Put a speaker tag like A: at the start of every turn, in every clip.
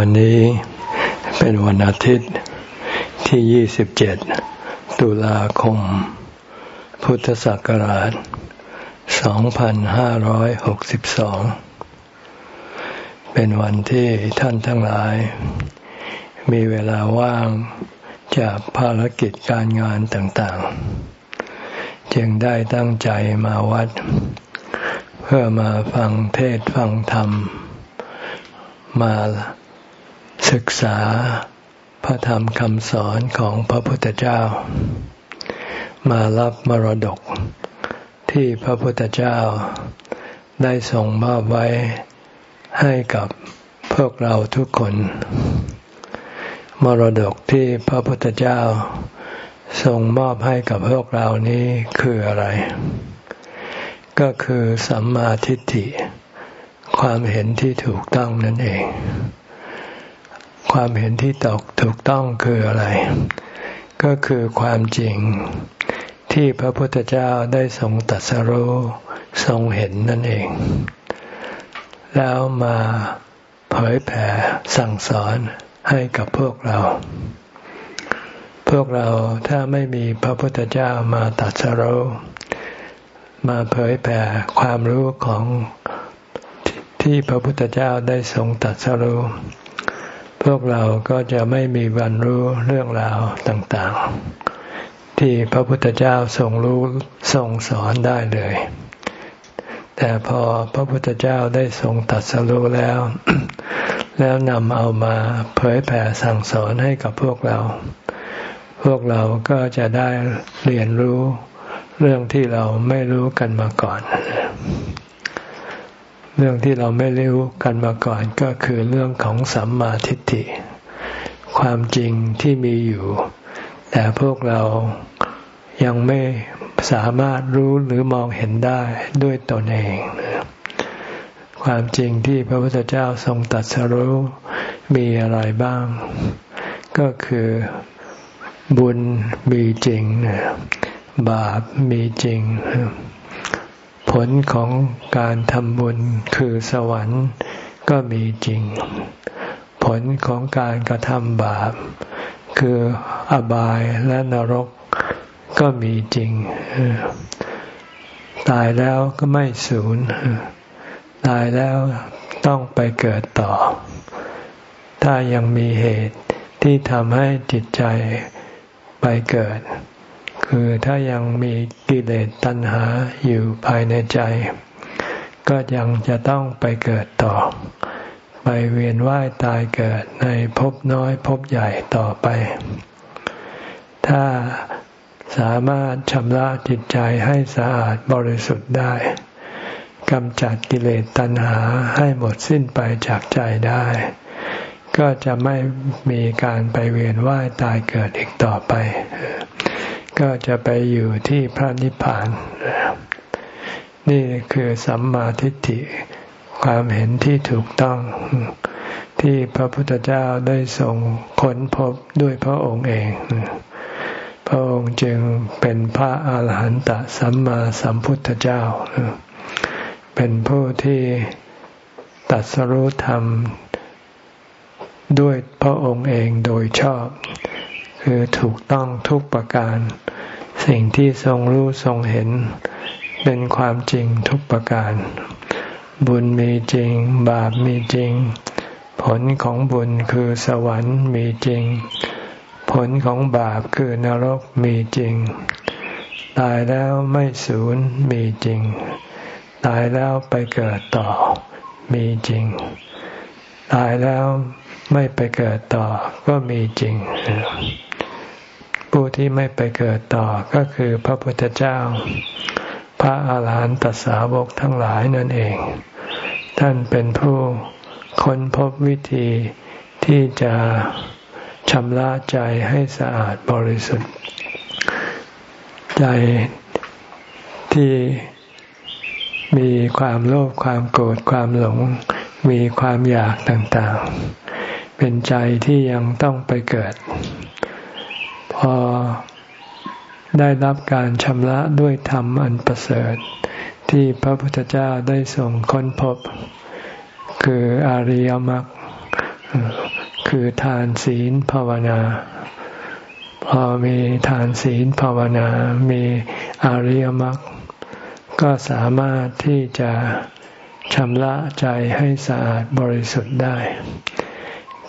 A: วันนี้เป็นวันอาทิตย์ที่ 27 ตุลาคม พุทธศักราช 2562 เป็นวันที่ท่านทั้งหลาย มีเวลาว่างจากภารกิจการงานต่างๆ จึงได้ตั้งใจมาวัด เพื่อมาฟังเทศฟังธรรมมา ศึกษาพระธรรมคำสอนของพระพุทธเจ้า มารับมรดก ที่พระพุทธเจ้า ได้ส่งมอบไว้ให้กับพวกเราทุกคน มรดกที่พระพุทธเจ้าส่งมอบให้กับพวกเรานี้คืออะไร ก็คือสัมมาทิฏฐิ ความเห็นที่ถูกต้องนั่นเอง ความเห็นที่ตกถูกต้องคืออะไร ก็คือความจริงที่พระพุทธเจ้าได้ทรงตัดสรู้ทรงเห็นนั่นเอง แล้วมาเผยแผ่สั่งสอนให้กับพวกเรา พวกเราถ้าไม่มีพระพุทธเจ้ามาตัดสรู้มาเผยแผ่ความรู้ของที่พระพุทธเจ้าได้ทรงตัดสรู้ พวกเราก็จะไม่มีวันรู้เรื่องราวต่างๆ ที่พระพุทธเจ้าทรงรู้ทรงสอนได้เลย แต่พอพระพุทธเจ้าได้ทรงตัดสรู้แล้ว แล้วนำเอามาเผยแผ่สั่งสอนให้กับพวกเรา พวกเราก็จะได้เรียนรู้เรื่องที่เราไม่รู้กันมาก่อน เรื่องที่เราไม่รู้กันมาก่อนก็คือเรื่องของสัมมาทิฏฐิ ความจริงที่มีอยู่ แต่พวกเรายังไม่สามารถรู้หรือมองเห็นได้ด้วยตนเอง ความจริงที่พระพุทธเจ้าทรงตัดสรู้มีอะไรบ้าง ก็คือบุญมีจริง บาปมีจริง ผลของการทำบุญคือสวรรค์ก็มีจริง ผลของการกระทำบาป คืออบายและนรกก็มีจริง ตายแล้วก็ไม่สูญ ตายแล้วต้องไปเกิดต่อ ถ้ายังมีเหตุที่ทำให้จิตใจไปเกิด คือถ้ายังมีกิเลสตัณหาอยู่ภายในใจ ก็ยังจะต้องไปเกิดต่อ ไปเวียนว่ายตายเกิดในภพน้อยภพใหญ่ต่อไป ถ้าสามารถชำระจิตใจให้สะอาดบริสุทธิ์ได้กำจัดกิเลสตัณหาให้หมดสิ้นไปจากใจได้ ก็จะไม่มีการไปเวียนว่ายตายเกิดอีกต่อไป ก็จะไปอยู่ที่พระนิพพาน นี่คือสัมมาทิฏฐิ ความเห็นที่ถูกต้อง ที่พระพุทธเจ้าได้ทรงค้นพบด้วยพระองค์เอง พระองค์จึงเป็นพระอาหารหันตสัมมาสัมพุทธเจ้า เป็นผู้ที่ตัดสรุธรรมด้วยพระองค์เองโดยชอบ คือถูกต้องทุกประการ สิ่งที่ทรงรู้ทรงเห็น เป็นความจริงทุกประการ บุญมีจริง บาปมีจริง ผลของบุญคือสวรรค์มีจริง ผลของบาปคือนรกมีจริง ตายแล้วไม่สูญมีจริง ตายแล้วไปเกิดต่อมีจริง ตายแล้วไม่ไปเกิดต่อก็มีจริง ผู้ที่ไม่ไปเกิดต่อก็คือพระพุทธเจ้า พระอาหารหันตสาวกทั้งหลายนั่นเอง ท่านเป็นผู้ค้นพบวิธีที่จะชำระใจให้สะอาดบริสุทธิ์ ใจที่มีความโลภความโกรธความหลง มีความอยากต่างๆ เป็นใจที่ยังต้องไปเกิด พอได้รับการชำระด้วยธรรมอันประเสริฐ ที่พระพุทธเจ้าได้ส่งค้นพบ คืออริยมรรคคือทานศีลภาวนา พอมีทานศีลภาวนา มีอริยมรรคก็สามารถที่จะชำระใจให้สะอาดบริสุทธิ์ได้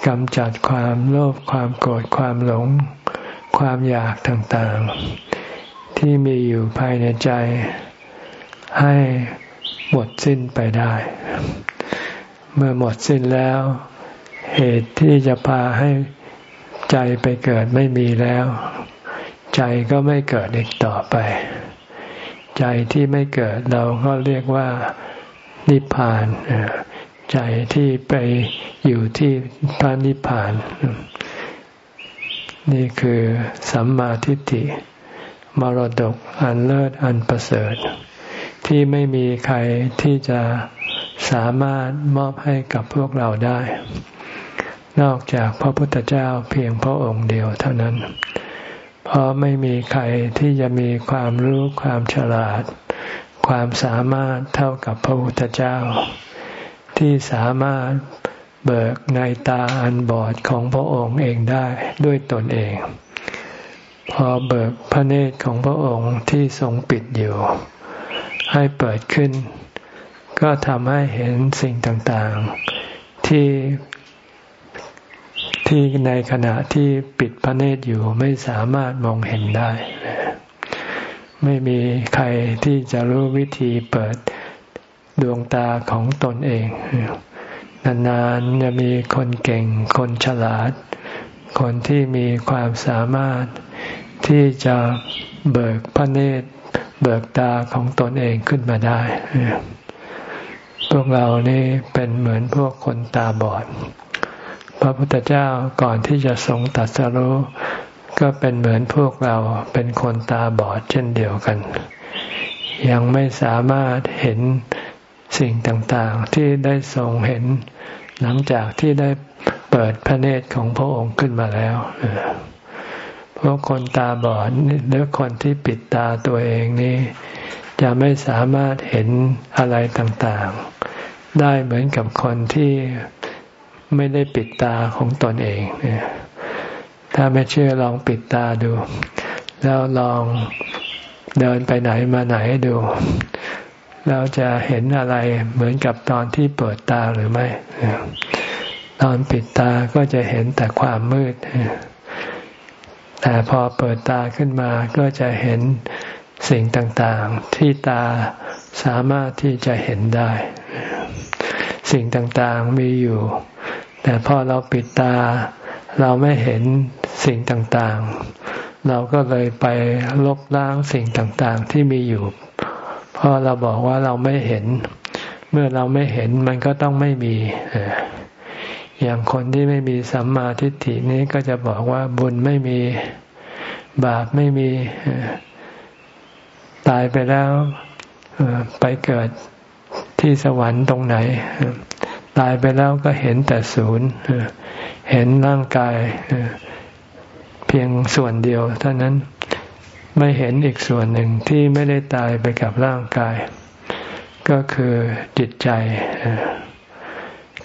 A: กำจัดความโลภความโกรธความหลง ความอยากต่างๆ ที่มีอยู่ภายในใจให้หมดสิ้นไปได้ เมื่อหมดสิ้นแล้ว เหตุที่จะพาให้ใจไปเกิดไม่มีแล้ว ใจก็ไม่เกิดอีกต่อไป ใจที่ไม่เกิดเราก็เรียกว่านิพพานใจที่ไปอยู่ที่พระนิพพาน นี่คือสัมมาทิฏฐิมรดกอันเลิศอันประเสริฐ ที่ไม่มีใครที่จะสามารถมอบให้กับพวกเราได้ นอกจากพระพุทธเจ้าเพียงพระองค์เดียวเท่านั้น เพราะไม่มีใครที่จะมีความรู้ความฉลาด ความสามารถเท่ากับพระพุทธเจ้า ที่สามารถ เบิกในตาอันบอดของพระองค์เองได้ด้วยตนเอง พอเบิกพระเนตรของพระองค์ที่ทรงปิดอยู่ ให้เปิดขึ้น ก็ทำให้เห็นสิ่งต่างๆ ที่ที่ในขณะที่ปิดพระเนตรอยู่ไม่สามารถมองเห็นได้ ไม่มีใครที่จะรู้วิธีเปิดดวงตาของตนเอง นานๆจะมีคนเก่ง คนฉลาด คนที่มีความสามารถที่จะเบิกพระเนตร เบิกตาของตนเองขึ้นมาได้ พวกเรานี่เป็นเหมือนพวกคนตาบอด พระพุทธเจ้าก่อนที่จะทรงตัดสรู้ก็เป็นเหมือนพวกเราเป็นคนตาบอดเช่นเดียวกัน ยังไม่สามารถเห็น สิ่งต่างๆ ที่ได้ทรงเห็น หลังจากที่ได้เปิดพระเนตรของพระองค์ขึ้นมาแล้วพวกคนตาบอดหรือคนที่ปิดตาตัวเองนี้ จะไม่สามารถเห็นอะไรต่างๆ ได้เหมือนกับคนที่ไม่ได้ปิดตาของตนเองถ้าไม่เชื่อลองปิดตาดู แล้วลองเดินไปไหนมาไหนดู เราจะเห็นอะไรเหมือนกับตอนที่เปิดตาหรือไม่ ตอนปิดตาก็จะเห็นแต่ความมืด แต่พอเปิดตาขึ้นมาก็จะเห็นสิ่งต่างๆ ที่ตาสามารถที่จะเห็นได้ สิ่งต่างๆมีอยู่ แต่พอเราปิดตา เราไม่เห็นสิ่งต่างๆ เราก็เลยไปลบล้างสิ่งต่างๆ ที่มีอยู่ พราะเราบอกว่าเราไม่เห็น เมื่อเราไม่เห็นมันก็ต้องไม่มีอย่างคนที่ไม่มีสัมมาทิฏฐินี้ก็จะบอกว่าบุญไม่มีบาปไม่มีตายไปแล้วไปเกิดที่สวรรค์ตรงไหน ตายไปแล้วก็เห็นแต่ศูนย์เห็นร่างกายเพียงส่วนเดียวเท่านั้น ไม่เห็นอีกส่วนหนึ่งที่ไม่ได้ตายไปกับร่างกาย ก็คือจิตใจ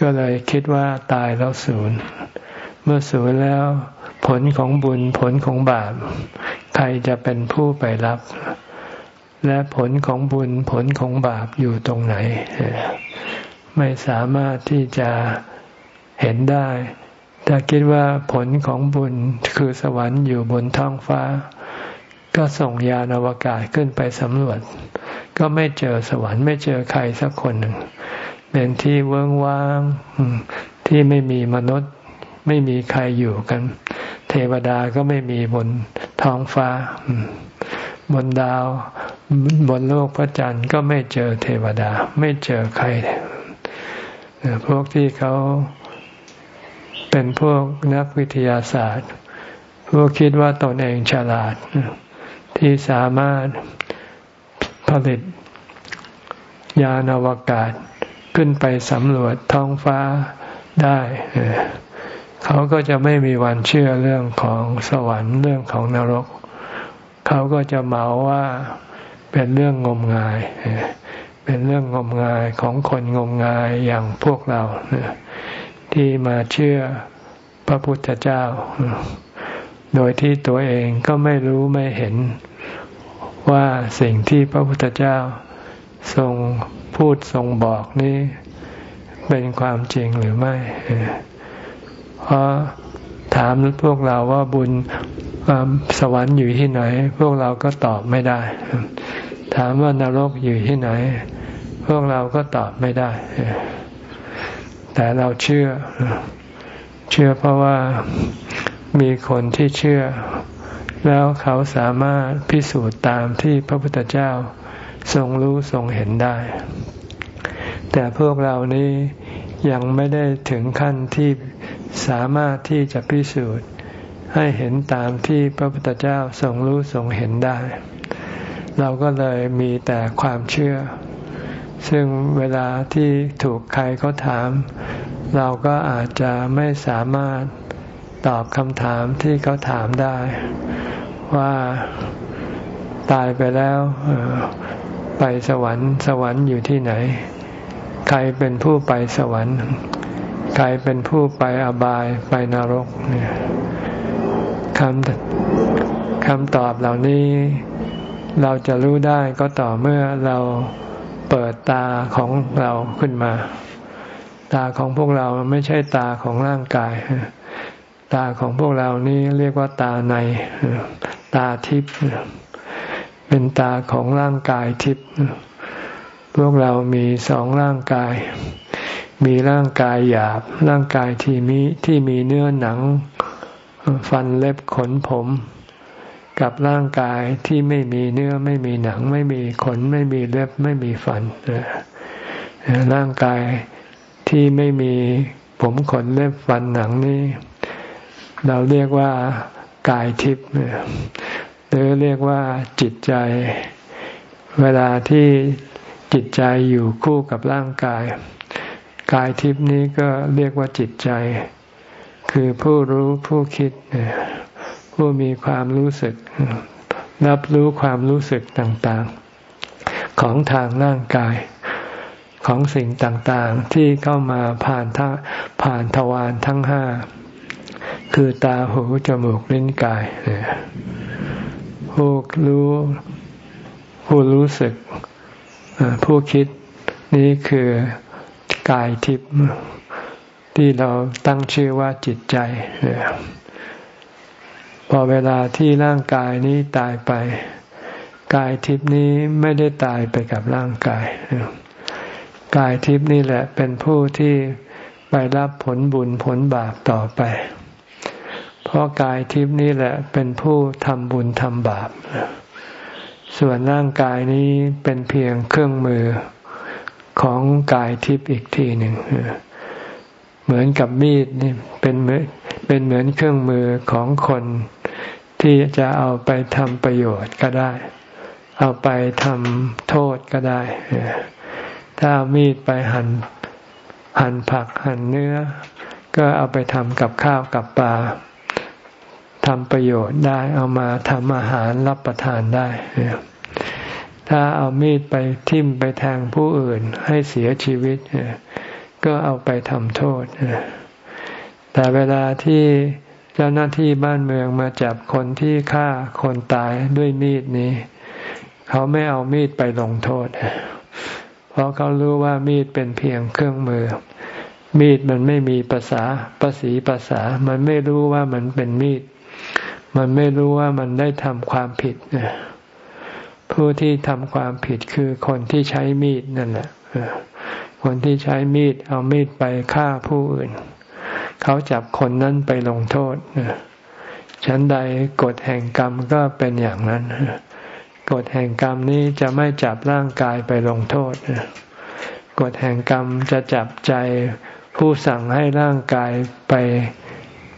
A: ก็เลยคิดว่าตายแล้วศูนย์เมื่อศูนย์แล้วผลของบุญผลของบาป ใครจะเป็นผู้ไปรับ และผลของบุญผลของบาปอยู่ตรงไหน ไม่สามารถที่จะเห็นได้ ถ้าคิดว่าผลของบุญคือสวรรค์อยู่บนท้องฟ้า ก็ส่งยานอวกาศขึ้นไปสำรวจ ก็ไม่เจอสวรรค์ไม่เจอใครสักคนหนึ่งเป็นที่เวิ้งว้างที่ไม่มีมนุษย์ ไม่มีใครอยู่กัน เทวดาก็ไม่มีบนท้องฟ้า บนดาวบนโลกพระจันทร์ก็ไม่เจอเทวดา ไม่เจอใครพวกที่เขาเป็นพวกนักวิทยาศาสตร์ พวกคิดว่าตนเองฉลาด ที่สามารถผลิตยานอวกาศขึ้นไปสำรวจท้องฟ้าได้ เขาก็จะไม่มีวันเชื่อเรื่องของสวรรค์เรื่องของนรก เขาก็จะเหมาว่าเป็นเรื่องงมงาย เป็นเรื่องงมงายของคนงมงายอย่างพวกเรา ที่มาเชื่อพระพุทธเจ้า โดยที่ตัวเองก็ไม่รู้ไม่เห็น ว่าสิ่งที่พระพุทธเจ้าทรงพูดทรงบอกนี้ เป็นความจริงหรือไม่ เพราะถามพวกเราว่าบุญสวรรค์อยู่ที่ไหน พวกเราก็ตอบไม่ได้ ถามว่านรกอยู่ที่ไหน พวกเราก็ตอบไม่ได้ แต่เราเชื่อ เชื่อเพราะว่ามีคนที่เชื่อ แล้วเขาสามารถพิสูจน์ตามที่พระพุทธเจ้าทรงรู้ทรงเห็นได้ แต่พวกเรานี้ยังไม่ได้ถึงขั้นที่สามารถที่จะพิสูจน์ให้เห็นตามที่พระพุทธเจ้าทรงรู้ทรงเห็นได้ เราก็เลยมีแต่ความเชื่อ ซึ่งเวลาที่ถูกใครเขาถาม เราก็อาจจะไม่สามารถ ตอบคำถามที่เขาถามได้ ว่าตายไปแล้วไปสวรรค์ สวรรค์อยู่ที่ไหน ใครเป็นผู้ไปสวรรค์ ใครเป็นผู้ไปอบายไปนรกเนี่ยคำคำตอบเหล่านี้เราจะรู้ได้ก็ต่อเมื่อเราเปิดตาของเราขึ้นมา ตาของพวกเราไม่ใช่ตาของร่างกาย ตาของพวกเรานี้เรียกว่าตาใน ตาทิพย์เป็นตาของร่างกายทิพย์พวกเรามีสองร่างกาย มีร่างกายหยาบ ร่างกายที่มีที่มีเนื้อหนัง ฟันเล็บขนผม กับร่างกายที่ไม่มีเนื้อไม่มีหนัง ไม่มีขน ไม่มีเล็บไม่มีฟันร่างกายที่ไม่มีผมขนเล็บฟันหนังนี้ เราเรียกว่ากายทิพย์หรือเรียกว่าจิตใจ เวลาที่จิตใจอยู่คู่กับร่างกาย กายทิพย์นี้ก็เรียกว่าจิตใจ คือผู้รู้ผู้คิด ผู้มีความรู้สึก รับรู้ความรู้สึกต่างๆ ของทางร่างกายของสิ่งต่างๆ ที่เข้ามาผ่านทผ่านทวารทั้งห้า คือตาหูจมูกลิ้นกายผู้รู้ผู้รู้สึกผู้คิดนี้คือกายทิพย์ที่เราตั้งชื่อว่าจิตใจพอเวลาที่ร่างกายนี้ตายไป กายทิพย์นี้ไม่ได้ตายไปกับร่างกาย กายทิพย์นี่แหละเป็นผู้ที่ไปรับผลบุญผลบาปต่อไป เพราะกายทิพย์นี่แหละเป็นผู้ทำบุญทำบาป ส่วนร่างกายนี้เป็นเพียงเครื่องมือของกายทิพย์อีกทีหนึ่ง เหมือนกับมีดนี่เป็นเหมือนเป็นเหมือนเครื่องมือของคนที่จะเอาไปทำประโยชน์ก็ได้ เอาไปทำโทษก็ได้ ถ้าามีดไปหั่นหั่นผักหั่นเนื้อ ก็เอาไปทำกับข้าวกับปลา ทำประโยชน์ได้เอามาทำอาหารรับประทานได้ ถ้าเอามีดไปทิ่มไปแทงผู้อื่นให้เสียชีวิต ก็เอาไปทำโทษ แต่เวลาที่เจ้าหน้าที่บ้านเมืองมาจับคนที่ฆ่าคนตายด้วยมีดนี้ เขาไม่เอามีดไปลงโทษ เพราะเขารู้ว่ามีดเป็นเพียงเครื่องมือ มีดมันไม่มีภาษาภาษีภาษา มันไม่รู้ว่ามันเป็นมีด มันไม่รู้ว่ามันได้ทำความผิดผู้ที่ทำความผิดคือคนที่ใช้มีดนั่นแหละคนที่ใช้มีดเอามีดไปฆ่าผู้อื่น เขาจับคนนั้นไปลงโทษฉันใดกฎแห่งกรรมก็เป็นอย่างนั้นกฎแห่งกรรมนี้จะไม่จับร่างกายไปลงโทษกฎแห่งกรรมจะจับใจผู้สั่งให้ร่างกายไป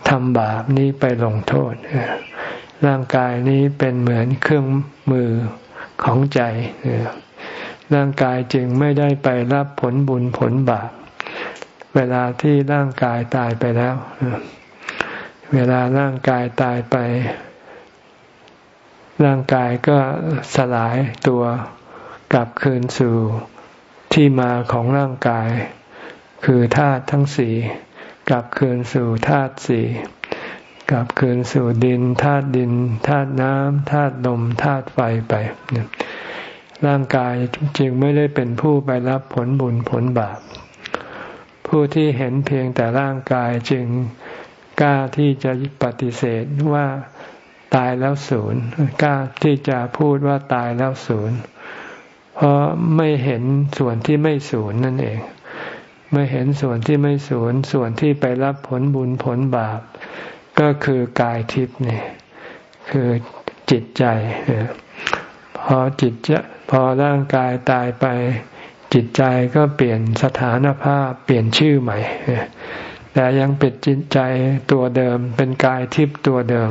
A: ทำบาปนี้ไปลงโทษ ร่างกายนี้เป็นเหมือนเครื่องมือของใจ ร่างกายจึงไม่ได้ไปรับผลบุญผลบาป เวลาที่ร่างกายตายไปแล้ว เวลาร่างกายตายไป ร่างกายก็สลายตัวกลับคืนสู่ที่มาของร่างกาย คือธาตุทั้งสี่ กลับคืนสู่ธาตุสี่กลับคืนสู่ดินธาตุดินธาตุน้ำธาตุลมธาตุไฟไป ร่างกายจึงไม่ได้เป็นผู้ไปรับผลบุญผลบาป ผู้ที่เห็นเพียงแต่ร่างกายจึงกล้าที่จะปฏิเสธว่าตายแล้วศูนย์กล้าที่จะพูดว่าตายแล้วศูนย์เพราะไม่เห็นส่วนที่ไม่ศูนย์นั่นเอง ไม่เห็นส่วนที่ไม่ศูนส่วนที่ไปรับผลบุญผลบาป ก็คือกายทิพย์เนี่ยคือจิตใจพอจิตจะพอร่างกายตายไป จิตใจก็เปลี่ยนสถานภาพเปลี่ยนชื่อใหม่แต่ยังเป็นจิตใจตัวเดิม เป็นกายทิพย์ตัวเดิม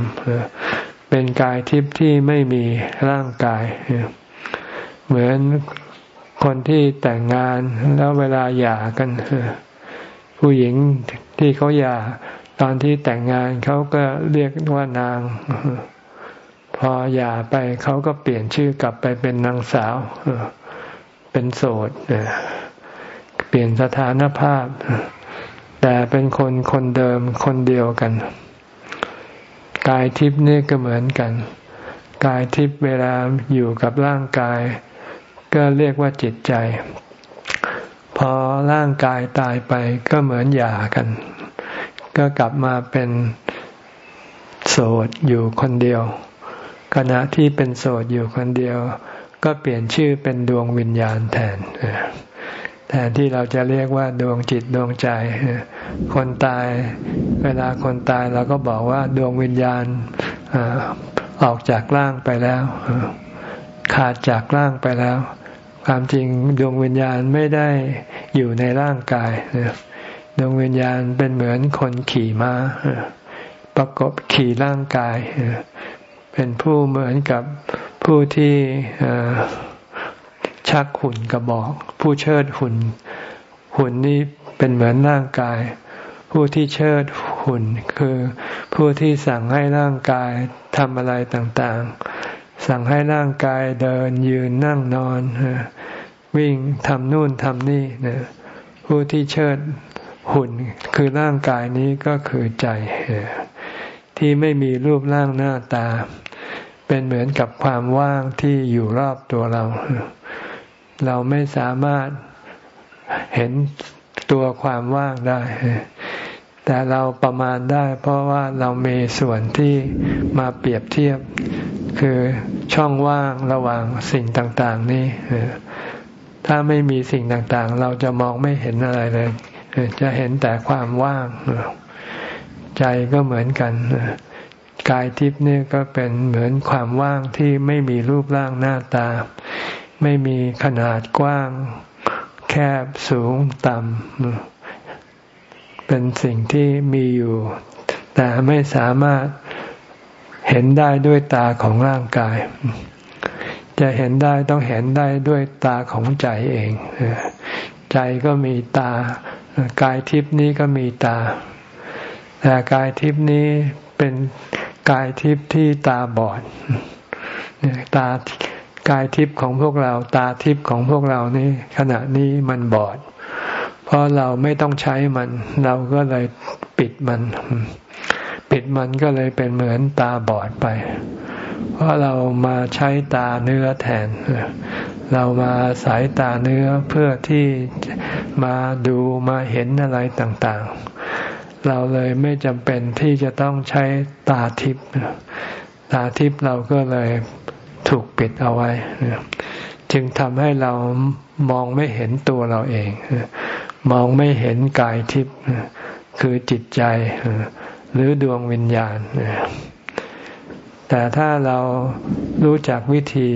A: เป็นกายทิพย์ที่ไม่มีร่างกายเหมือน คนที่แต่งงานแล้วเวลาหย่ากันผู้หญิงที่เขาหย่าตอนที่แต่งงานเขาก็เรียกว่านาง พอหย่าไปเขาก็เปลี่ยนชื่อกลับไปเป็นนางสาวเป็นโสดเปลี่ยนสถานภาพ แต่เป็นคนคนเดิมคนเดียวกัน กายทิพย์นี่ก็เหมือนกัน กายทิพย์เวลาอยู่กับร่างกาย ก็เรียกว่าจิตใจ พอร่างกายตายไปก็เหมือนหย่ากัน ก็กลับมาเป็นโสดอยู่คนเดียว ขณะที่เป็นโสดอยู่คนเดียว ก็เปลี่ยนชื่อเป็นดวงวิญญาณแทนแทนที่เราจะเรียกว่าดวงจิตดวงใจ คนตาย เวลาคนตายเราก็บอกว่าดวงวิญญาณออกจากร่างไปแล้ว ขาดจากร่างไปแล้ว ความจริงดวงวิญญาณไม่ได้อยู่ในร่างกายดวงวิญญาณเป็นเหมือนคนขี่ม้าประกบขี่ร่างกายเป็นผู้เหมือนกับผู้ที่ชักหุ่นกระบอก ผู้เชิดหุ่น หุ่นนี้เป็นเหมือนร่างกาย ผู้ที่เชิดหุ่นคือผู้ที่สั่งให้ร่างกายทำอะไรต่างๆ สั่งให้ร่างกายเดินยืนนั่งนอน วิ่งทำนู่นทำนี่นผู้ที่เชิดหุ่นคือร่างกายนี้ก็คือใจ ที่ไม่มีรูปร่างหน้าตา เป็นเหมือนกับความว่างที่อยู่รอบตัวเรา เราไม่สามารถเห็นตัวความว่างได้ แต่เราประมาณได้เพราะว่าเรามีส่วนที่มาเปรียบเทียบ คือช่องว่างระหว่างสิ่งต่างๆ นี่ถ้าไม่มีสิ่งต่างๆ เราจะมองไม่เห็นอะไรเลย จะเห็นแต่ความว่าง ใจก็เหมือนกันกายทิพย์นี่ก็เป็นเหมือนความว่างที่ไม่มีรูปร่างหน้าตา ไม่มีขนาดกว้าง แคบสูงต่ำ เป็นสิ่งที่มีอยู่ แต่ไม่สามารถเห็นได้ด้วยตาของร่างกาย จะเห็นได้ต้องเห็นได้ด้วยตาของใจเอง ใจก็มีตากายทิพนี้ก็มีตา แต่กายทิพนี้เป็นกายทิพที่ตาบอดตากายทิพของพวกเรา ตาทิพของพวกเรานี่ขณะนี้มันบอด ราะเราไม่ต้องใช้มัน เราก็เลยปิดมัน ปิดมันก็เลยเป็นเหมือนตาบอดไป เพราะเรามาใช้ตาเนื้อแทน เรามาสายตาเนื้อเพื่อที่มาดูมาเห็นอะไรต่างๆ เราเลยไม่จำเป็นที่จะต้องใช้ตาทิพย์ตาทิพย์เราก็เลยถูกปิดเอาไว้ จึงทำให้เรามองไม่เห็นตัวเราเอง มองไม่เห็นกายทิพย์คือจิตใจ หรือดวงวิญญาณ แต่ถ้าเรารู้จักวิธี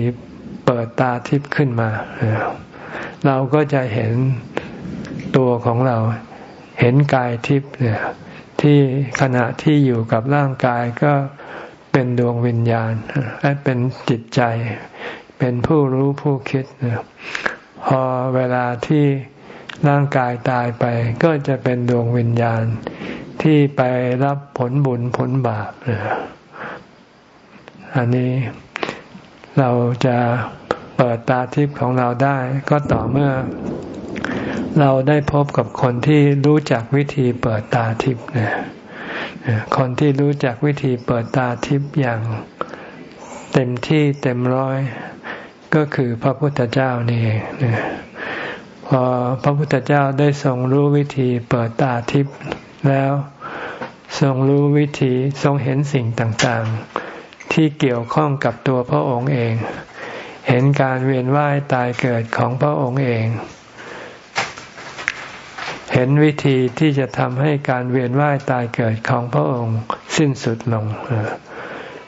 A: เปิดตาทิพย์ขึ้นมา เราก็จะเห็นตัวของเรา เห็นกายทิพย์ที่ขณะที่อยู่กับร่างกายก็เป็นดวงวิญญาณเป็นจิตใจ เป็นผู้รู้ผู้คิดพอเวลาที่ ร่างกายตายไปก็จะเป็นดวงวิญญาณที่ไปรับผลบุญผลบาปอันนี้เราจะเปิดตาทิพย์ของเราได้ ก็ต่อเมื่อ เราได้พบกับคนที่รู้จักวิธีเปิดตาทิพย์นะคนที่รู้จักวิธีเปิดตาทิพย์อย่างเต็มที่เต็มร้อย ก็คือพระพุทธเจ้านี่เอง พอพระพุทธเจ้าได้ทรงรู้วิธีเปิดตาทิพย์แล้วทรงรู้วิธีทรงเห็นสิ่งต่างๆ ที่เกี่ยวข้องกับตัวพระองค์เอง เห็นการเวียนว่ายตายเกิดของพระองค์เอง เห็นวิธีที่จะทำให้การเวียนว่ายตายเกิดของพระองค์สิ้นสุดลง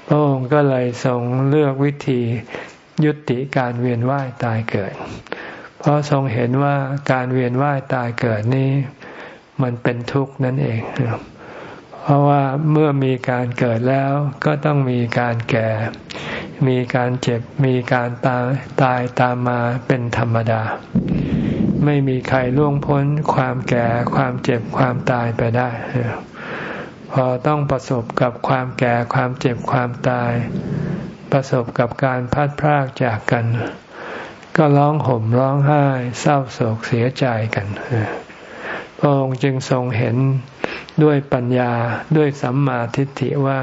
A: พระองค์ก็เลยทรงเลือกวิธียุติการเวียนว่ายตายเกิด เพราะทรงเห็นว่าการเวียนว่ายตายเกิดนี้มันเป็นทุกข์นั่นเอง เพราะว่าเมื่อมีการเกิดแล้วก็ต้องมีการแก่ มีการเจ็บ มีการตายตายตามมาเป็นธรรมดา ไม่มีใครล่วงพ้นความแก่ ความเจ็บ ความตายไปได้ พอต้องประสบกับความแก่ ความเจ็บ ความตาย ประสบกับการพัดพรากจากกัน ก็ร้องห่มร้องไห้ เศร้าโศกเสียใจกันพระองค์จึงทรงเห็นด้วยปัญญาด้วยสัมมาทิฏฐิว่า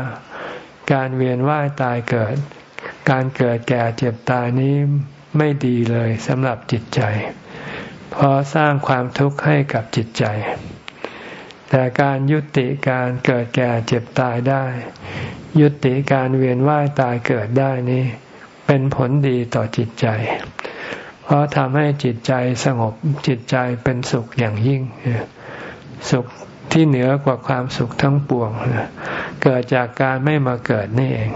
A: การเวียนว่ายตายเกิด การเกิดแก่เจ็บตายนี้ไม่ดีเลยสำหรับจิตใจ เพราะสร้างความทุกข์ให้กับจิตใจ แต่การยุติการเกิดแก่เจ็บตายได้ ยุติการเวียนว่ายตายเกิดได้นี้ เป็นผลดีต่อจิตใจ เพราะทำให้จิตใจสงบจิตใจเป็นสุขอย่างยิ่ง สุขที่เหนือกว่าความสุขทั้งปวง เกิดจากการไม่มาเกิดนี่เอง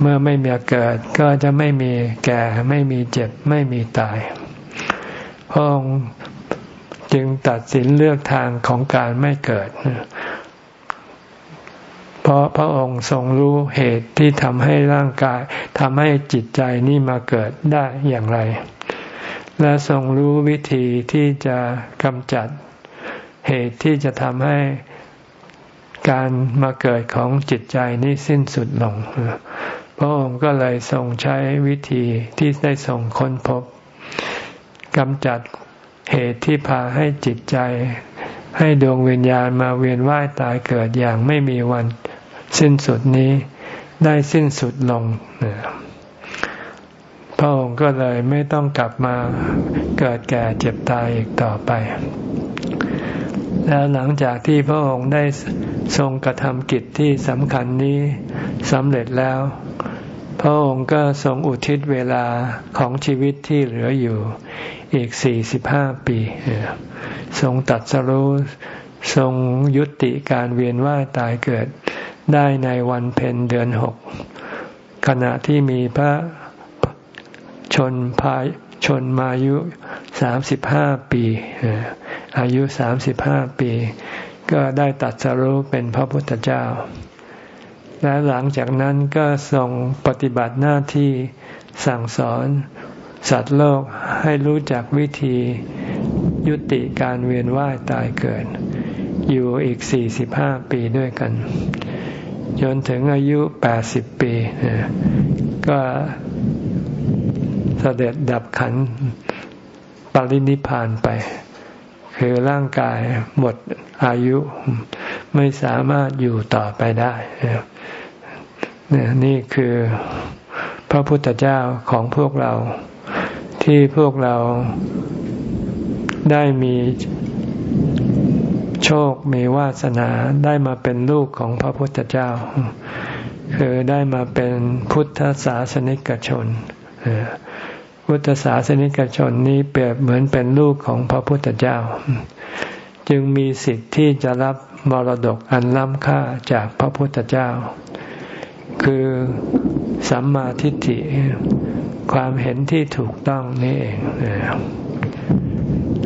A: เมื่อไม่มีเกิดก็จะไม่มีแก่ไม่มีเจ็บไม่มีตายพระองค์จึงตัดสินเลือกทางของการไม่เกิด เพราะพระองค์ทรงรู้เหตุที่ทำให้ร่างกายทำให้จิตใจนี้มาเกิดได้อย่างไร และทรงรู้วิธีที่จะกำจัดเหตุที่จะทำให้การมาเกิดของจิตใจนี้สิ้นสุดลง พระองค์ก็เลยทรงใช้วิธีที่ได้ทรงค้นพบกำจัดเหตุที่พาให้จิตใจ ให้ดวงวิญญาณมาเวียนว่ายตายเกิดอย่างไม่มีวันสิ้นสุดนี้ได้สิ้นสุดลง ก็เลยไม่ต้องกลับมาเกิดแก่เจ็บตายอีกต่อไป แล้วหลังจากที่พระองค์ได้ทรงกระทำกิจที่สำคัญนี้สำเร็จแล้ว พระองค์ก็ทรงอุทิศเวลาของชีวิตที่เหลืออยู่อีกสี่สิบห้าปีทรงตัดสรู้ทรงยุติการเวียนว่ายตายเกิดได้ในวันเพ็ญเดือนหกขณะที่มีพระ ชนพายชนมายุสามสิบห้าปี อายุสามสิบห้าปี ก็ได้ตัดสรู้เป็นพระพุทธเจ้า และหลังจากนั้นก็ทรงปฏิบัติหน้าที่สั่งสอนสัตว์โลกให้รู้จักวิธียุติการเวียนว่ายตายเกิด อยู่อีกสี่สิบห้าปีด้วยกัน จนถึงอายุแปดสิบปี ก็ เสด็จดับขันปรินิพานไป คือร่างกายหมดอายุ ไม่สามารถอยู่ต่อไปได้นี่นี่คือพระพุทธเจ้าของพวกเรา ที่พวกเราได้มีโชคมีวาสนาได้มาเป็นลูกของพระพุทธเจ้า คือได้มาเป็นพุทธศาสนิกชน พุทธศาสนิกชนนี้เปรียบเหมือนเป็นลูกของพระพุทธเจ้า จึงมีสิทธิ์ที่จะรับมรดกอันล้ำค่าจากพระพุทธเจ้า คือสัมมาทิฏฐิความเห็นที่ถูกต้องนี่เอง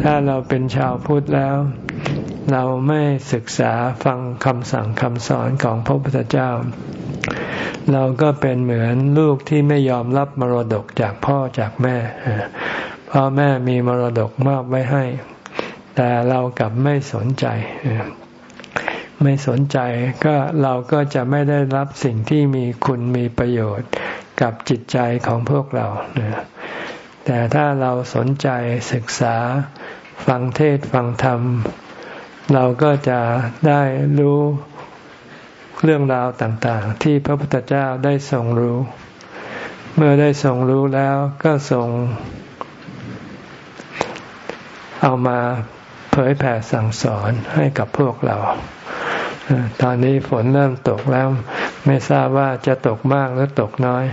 A: ถ้าเราเป็นชาวพุทธแล้ว เราไม่ศึกษาฟังคำสั่งคำสอนของพระพุทธเจ้า เราก็เป็นเหมือนลูกที่ไม่ยอมรับมรดกจากพ่อจากแม่ พ่อแม่มีมรดกมอบไว้ให้ แต่เรากลับไม่สนใจ ไม่สนใจก็เราก็จะไม่ได้รับสิ่งที่มีคุณมีประโยชน์กับจิตใจของพวกเราแต่ถ้าเราสนใจศึกษาฟังเทศฟังธรรม เราก็จะได้รู้ เรื่องราวต่างๆ ที่พระพุทธเจ้าได้ทรงรู้ เมื่อได้ทรงรู้แล้วก็ทรงเอามาเผยแผ่สั่งสอนให้กับพวกเรา ตอนนี้ฝนเริ่มตกแล้ว ไม่ทราบว่าจะตกมากหรือตกน้อย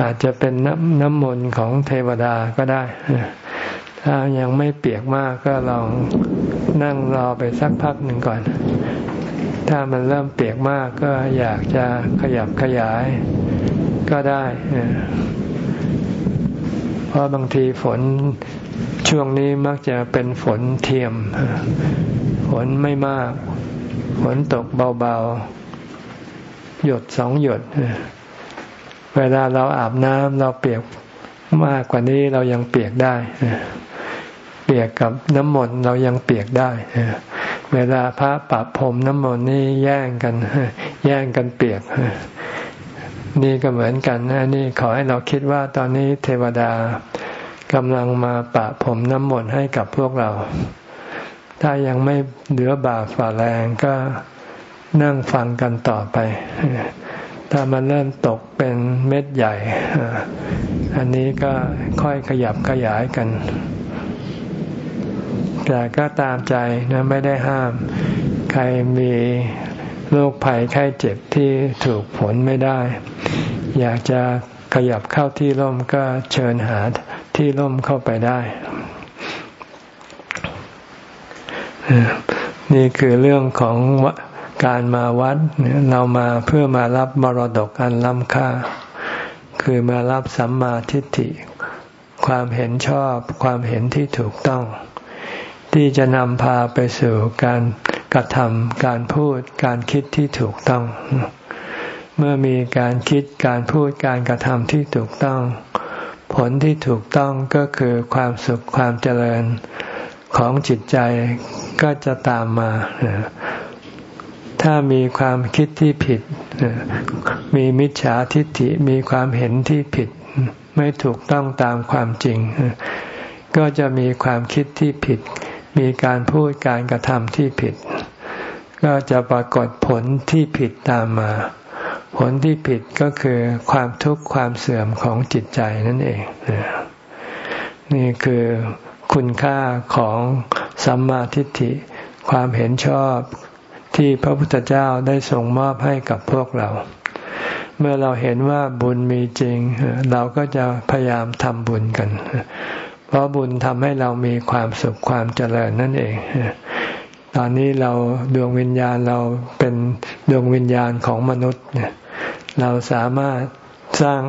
A: อาจจะเป็นน้ำน้ำมนต์ของเทวดาก็ได้ ถ้ายังไม่เปียกมากก็ลองนั่งรอไปสักพักหนึ่งก่อน ถ้ามันเริ่มเปียกมากก็อยากจะขยับขยายก็ได้เพราะบางทีฝนช่วงนี้มักจะเป็นฝนเทียม ฝนไม่มาก ฝนตกเบาๆ หยดสองหยด เวลาเราอาบน้ำเราเปียกมากกว่านี้เรายังเปียกได้ เปียกกับน้ำมนต์เรายังเปียกได้ เวลาพระปะพรมน้ำมนต์นี่แย่งกัน แย่งกันเปียก นี่ก็เหมือนกันนะนี่ขอให้เราคิดว่าตอนนี้เทวดากำลังมาปะผมน้ำมนต์ให้กับพวกเรา ถ้ายังไม่เหลือบาปฝ่าแรงก็นั่งฟังกันต่อไป ถ้ามันเริ่มตกเป็นเม็ดใหญ่ อันนี้ก็ค่อยขยับขยายกัน แต่ก็ตามใจนะไม่ได้ห้าม ใครมีโรคภัยไข้เจ็บที่ถูกผลไม่ได้ อยากจะขยับเข้าที่ร่มก็เชิญหาที่ร่มเข้าไปได้ นี่คือเรื่องของการมาวัดเรามาเพื่อมารับมรดกอันล้ำค่า คือมารับสัมมาทิฏฐิ ความเห็นชอบความเห็นที่ถูกต้อง ที่จะนำพาไปสู่การกระทำการพูดการคิดที่ถูกต้อง เมื่อมีการคิดการพูดการกระทำที่ถูกต้อง ผลที่ถูกต้องก็คือความสุขความเจริญของจิตใจก็จะตามมา ถ้ามีความคิดที่ผิด มีมิจฉาทิฏฐิ มีความเห็นที่ผิด ไม่ถูกต้องตามความจริง ก็จะมีความคิดที่ผิด มีการพูดการกระทำที่ผิด ก็จะปรากฏผลที่ผิดตามมา ผลที่ผิดก็คือความทุกข์ความเสื่อมของจิตใจนั่นเอง นี่คือคุณค่าของสัมมาทิฏฐิ ความเห็นชอบที่พระพุทธเจ้าได้ทรงมอบให้กับพวกเรา เมื่อเราเห็นว่าบุญมีจริง เราก็จะพยายามทำบุญกัน เพราะบุญทำให้เรามีความสุขความเจริญนั่นเอง ตอนนี้เราดวงวิญญาณเราเป็นดวงวิญญาณของมนุษย์เนี่ยเราสามารถสร้าง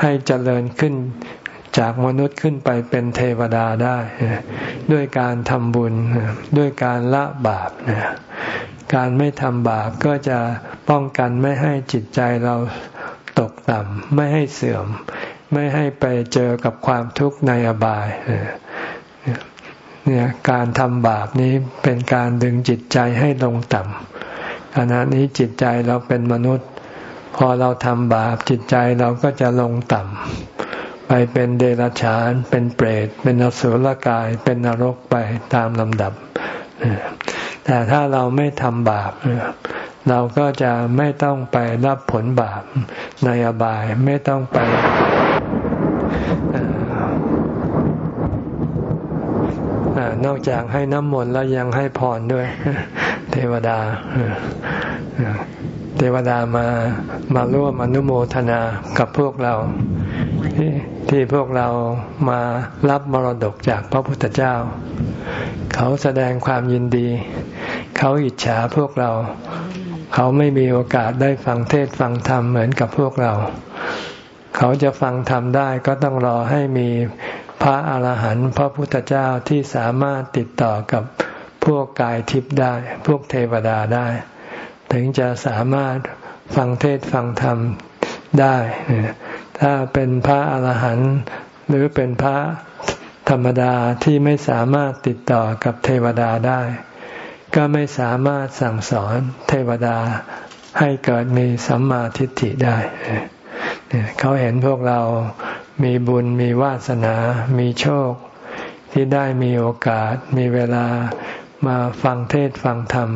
A: ให้เจริญขึ้นจากมนุษย์ขึ้นไปเป็นเทวดาได้ ด้วยการทำบุญด้วยการละบาปการไม่ทำบาปก็จะป้องกันไม่ให้จิตใจเราตกต่ำไม่ให้เสื่อม ไม่ให้ไปเจอกับความทุกข์ในอบายเนี่ยการทำบาปนี้เป็นการดึงจิตใจให้ลงต่ำขณะนี้จิตใจเราเป็นมนุษย์ พอเราทำบาปจิตใจเราก็จะลงต่ำไปเป็นเดรัจฉาน เป็นเปรต เป็นอสุรกาย เป็นนรกไปตามลำดับ แต่ถ้าเราไม่ทำบาปเราก็จะไม่ต้องไปรับผลบาปในอบายไม่ต้องไป นอกจากให้น้ำมนต์แล้วยังให้พรด้วย เทวดา เทวดามามาร่วมอนุโมทนากับพวกเราที่ที่พวกเรามารับมรดกจากพระพุทธเจ้า เขาแสดงความยินดี เขาอิจฉาพวกเรา เขาไม่มีโอกาสได้ฟังเทศฟังธรรมเหมือนกับพวกเรา เขาจะฟังธรรมได้ก็ต้องรอให้มี พระอาหารหันต์พระพุทธเจ้าที่สามารถติดต่อกับพวกกายทิพย์ได้ พวกเทวดาได้ ถึงจะสามารถฟังเทศฟังธรรมได้ ถ้าเป็นพระอาหารหันต์หรือเป็นพระธรรมดาที่ไม่สามารถติดต่อกับเทวดาได้ ก็ไม่สามารถสั่งสอนเทวดาให้เกิดมีสัมมาทิฏฐิได้เขาเห็นพวกเรา มีบุญมีวาสนา มีโชค ที่ได้มีโอกาส มีเวลามาฟังเทศฟังธรรม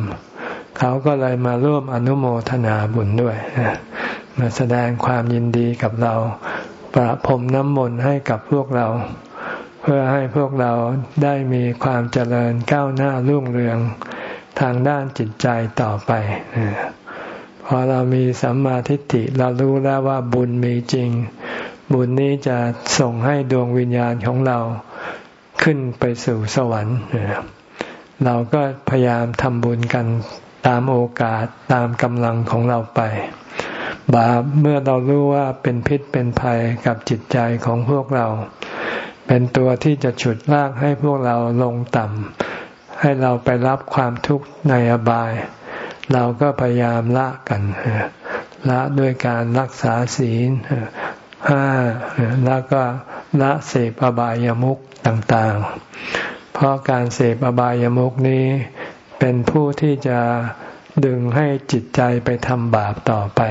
A: เขาก็เลยมาร่วมอนุโมทนาบุญด้วย มาแสดงความยินดีกับเรา ประพรมน้ำมนต์ให้กับพวกเรา เพื่อให้พวกเราได้มีความเจริญก้าวหน้ารุ่งเรืองทางด้านจิตใจต่อไปพอเรามีสัมมาทิฏฐิเรารู้แล้วว่าบุญมีจริง บุญนี้จะส่งให้ดวงวิญญาณของเราขึ้นไปสู่สวรรค์ เราก็พยายามทำบุญกันตามโอกาสตามกำลังของเราไป บาปเมื่อเรารู้ว่าเป็นพิษเป็นภัยกับจิตใจของพวกเรา เป็นตัวที่จะฉุดลากให้พวกเราลงต่ำให้เราไปรับความทุกข์ในอบาย เราก็พยายามละกันละด้วยการรักษาศีล ห้าแล้วก็ละเสพอบายามุขต่างๆ เพราะการเสพอบายามุขนี้ เป็นผู้ที่จะดึงให้จิตใจไปทำบาปต่อไป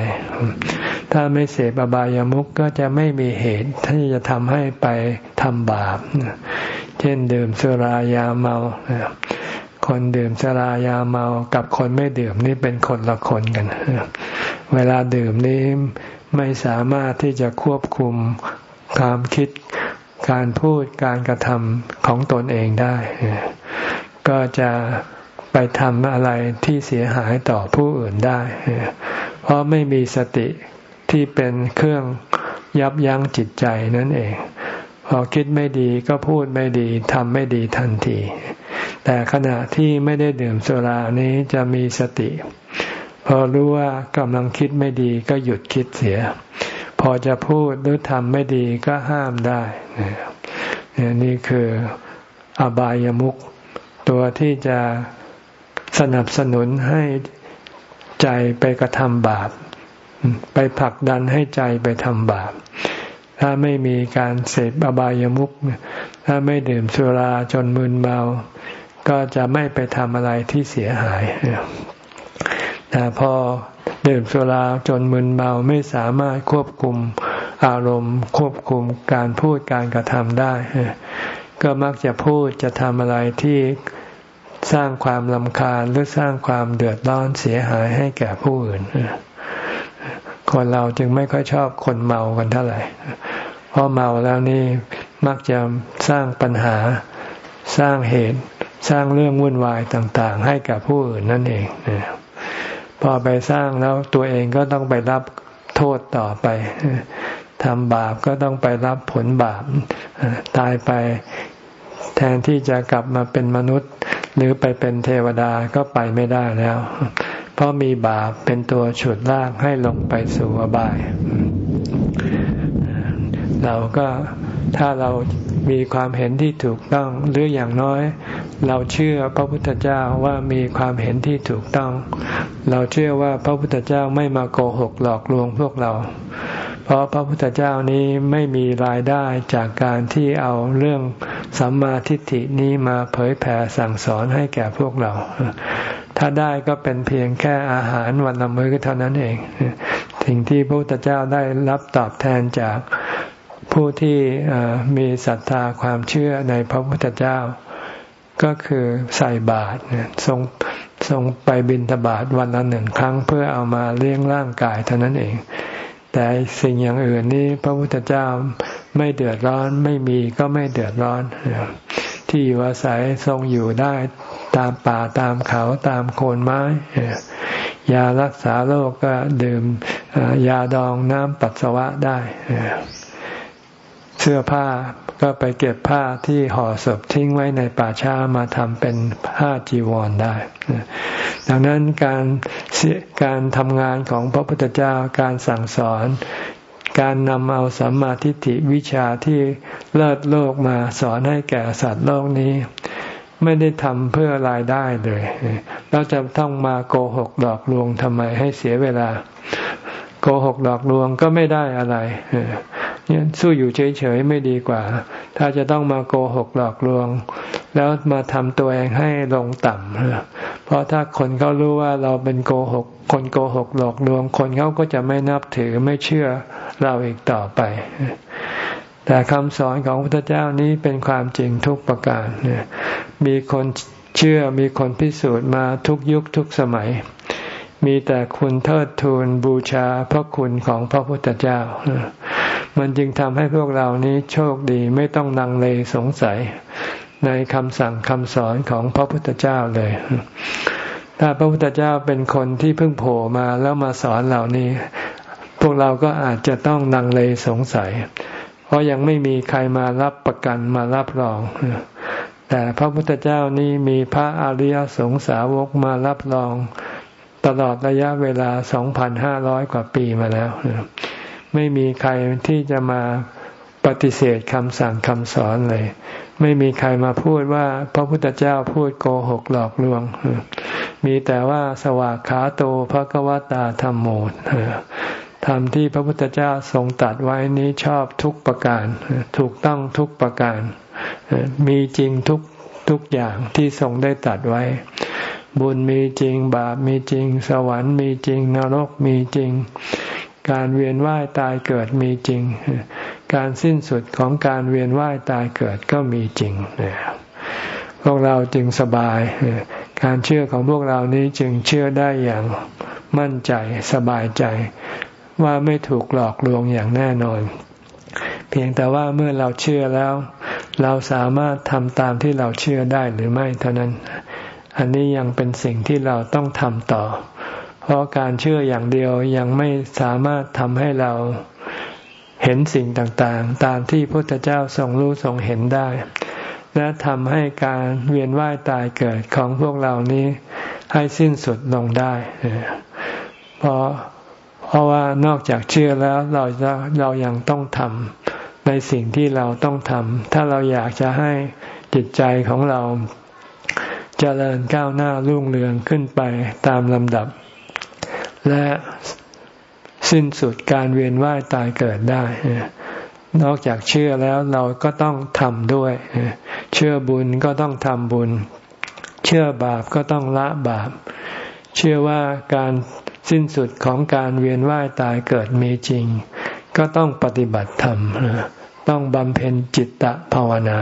A: ถ้าไม่เสพอบายามุขก็จะไม่มีเหตุที่จะทำให้ไปทำบาป เช่นดื่มสุรายาเมา คนดื่มสุรายาเมา กับคนไม่ดื่มนี่เป็นคนละคนกัน เวลาดื่มนี้ ไม่สามารถที่จะควบคุมความคิดการพูดการกระทำของตนเองได้ ก็จะไปทำอะไรที่เสียหายต่อผู้อื่นได้ เพราะไม่มีสติที่เป็นเครื่องยับยั้งจิตใจนั่นเอง พอคิดไม่ดีก็พูดไม่ดีทำไม่ดีทันที แต่ขณะที่ไม่ได้ดื่มสุรานี้จะมีสติ พอรู้ว่ากำลังคิดไม่ดีก็หยุดคิดเสีย พอจะพูดหรือทำไม่ดีก็ห้ามได้นี่คืออบายามุขตัวที่จะสนับสนุนให้ใจไปกระทำบาป ไปผลักดันให้ใจไปทำบาป ถ้าไม่มีการเสพอบายามุขถ้าไม่ดื่มสุราจนมึนเมา ก็จะไม่ไปทำอะไรที่เสียหาย แต่พอดื่มสุราจนมึนเมาไม่สามารถควบคุมอารมณ์ ควบคุมการพูดการกระทำได้ ก็มักจะพูดจะทำอะไรที่สร้างความลำคาญหรือสร้างความเดือดร้อนเสียหายให้แก่ผู้อื่น คนเราจึงไม่ค่อยชอบคนเมากันเท่าไหร่ เพราะเมาแล้วนี่มักจะสร้างปัญหาสร้างเหตุ สร้างเรื่องวุ่นวายต่างๆ ให้กับผู้อื่นนั่นเอง พอไปสร้างแล้วตัวเองก็ต้องไปรับโทษต่อไปทำบาปก็ต้องไปรับผลบาปตายไปแทนที่จะกลับมาเป็นมนุษย์ หรือไปเป็นเทวดาก็ไปไม่ได้แล้ว เพราะมีบาปเป็นตัวฉุดลากให้ลงไปสู่อบาย เราก็ถ้าเรามีความเห็นที่ถูกต้องหรืออย่างน้อย เราเชื่อพระพุทธเจ้าว่ามีความเห็นที่ถูกต้อง เราเชื่อว่าพระพุทธเจ้าไม่มาโกหกหลอกลวงพวกเรา เพราะพระพุทธเจ้านี้ไม่มีรายได้จากการที่เอาเรื่องสัมมาทิฏฐินี้มาเผยแผ่สั่งสอนให้แก่พวกเรา ถ้าได้ก็เป็นเพียงแค่อาหารวันละมื้อเท่านั้นเองสิ่งที่พระพุทธเจ้าได้รับตอบแทนจากผู้ที่มีศรัทธาความเชื่อในพระพุทธเจ้า ก็คือใส่บาตรทรงทรงไปบิณฑบาตวันละหนึ่งครั้งเพื่อเอามาเลี้ยงร่างกายเท่านั้นเอง แต่สิ่งอย่างอื่นนี้พระพุทธเจ้าไม่เดือดร้อนไม่มีก็ไม่เดือดร้อน ที่อยู่อาศัยทรงอยู่ได้ตามป่าตามเขาตามโคนไม้ยารักษาโรคก็ดื่มยาดองน้ำปัสสาวะได้ เสื้อผ้า ก็ไปเก็บผ้าที่ห่อศพทิ้งไว้ในป่าช้ามาทำเป็นผ้าจีวรได้ ดังนั้นการการทำงานของพระพุทธเจ้าการสั่งสอน การนำเอาสัมมาทิฏฐิวิชาที่เลิศโลกมาสอนให้แก่สัตว์โลกนี้ไม่ได้ทำเพื่อรายได้เลย เราจะต้องมาโกหกหลอกลวงทำไมให้เสียเวลา โกหกหลอกลวงก็ไม่ได้อะไร เนี่ยสู้อยู่เฉยๆไม่ดีกว่า ถ้าจะต้องมาโกหกหลอกลวง แล้วมาทำตัวเองให้ลงต่ำเพราะถ้าคนเขารู้ว่าเราเป็นโกหก คนโกหกหลอกลวง คนเขาก็จะไม่นับถือไม่เชื่อเราอีกต่อไป แต่คำสอนของพระพุทธเจ้านี้เป็นความจริงทุกประการเนี่ยมีคนเชื่อมีคนพิสูจน์มาทุกยุคทุกสมัย มีแต่คุณเทิดทูนบูชาพระคุณของพระพุทธเจ้า มันจึงทำให้พวกเรานี้โชคดีไม่ต้องนังเลสงสัยในคำสั่งคำสอนของพระพุทธเจ้าเลย ถ้าพระพุทธเจ้าเป็นคนที่เพิ่งโผล่มาแล้วมาสอนเหล่านี้ พวกเราก็อาจจะต้องนังเลสงสัย เพราะยังไม่มีใครมารับประกันมารับรอง แต่พระพุทธเจ้านี้มีพระอริยสงสาวกมารับรอง ตลอดระยะเวลา 2,500 กว่าปีมาแล้ว ไม่มีใครที่จะมาปฏิเสธคำสั่งคำสอนเลย ไม่มีใครมาพูดว่าพระพุทธเจ้าพูดโกหกหลอกลวง มีแต่ว่าสวากขาโตพระกวตาธรรมโมธรรมที่พระพุทธเจ้าทรงตัดไว้นี้ชอบทุกประการ ถูกต้องทุกประการ มีจริงทุกทุกอย่างที่ทรงได้ตัดไว้ บุญมีจริงบาปมีจริง สวรรค์มีจริงนรกมีจริง การเวียนว่ายตายเกิดมีจริง การสิ้นสุดของการเวียนว่ายตายเกิดก็มีจริงพวกเราจึงสบาย การเชื่อของพวกเรานี้จึงเชื่อได้อย่างมั่นใจสบายใจว่าไม่ถูกหลอกลวงอย่างแน่นอน เพียงแต่ว่าเมื่อเราเชื่อแล้ว เราสามารถทำตามที่เราเชื่อได้หรือไม่เท่านั้น อันนี้ยังเป็นสิ่งที่เราต้องทำต่อ เพราะการเชื่ออย่างเดียวยังไม่สามารถทำให้เราเห็นสิ่งต่างๆ ตามที่พระพุทธเจ้าทรงรู้ทรงเห็นได้ และทำให้การเวียนว่ายตายเกิดของพวกเรานี้ให้สิ้นสุดลงได้เพราะเพราะว่านอกจากเชื่อแล้วเราจะเรายังต้องทำในสิ่งที่เราต้องทำถ้าเราอยากจะให้จิตใจของเราจเจริญก้าวหน้ารุ่งเรืองขึ้นไปตามลำดับ และสิ้นสุดการเวียนว่ายตายเกิดได้ นอกจากเชื่อแล้วเราก็ต้องทำด้วย เชื่อบุญก็ต้องทำบุญ เชื่อบาปก็ต้องละบาป เชื่อว่าการสิ้นสุดของการเวียนว่ายตายเกิดมีจริง ก็ต้องปฏิบัติธรรม ต้องบำเพ็ญจิตตภาวนา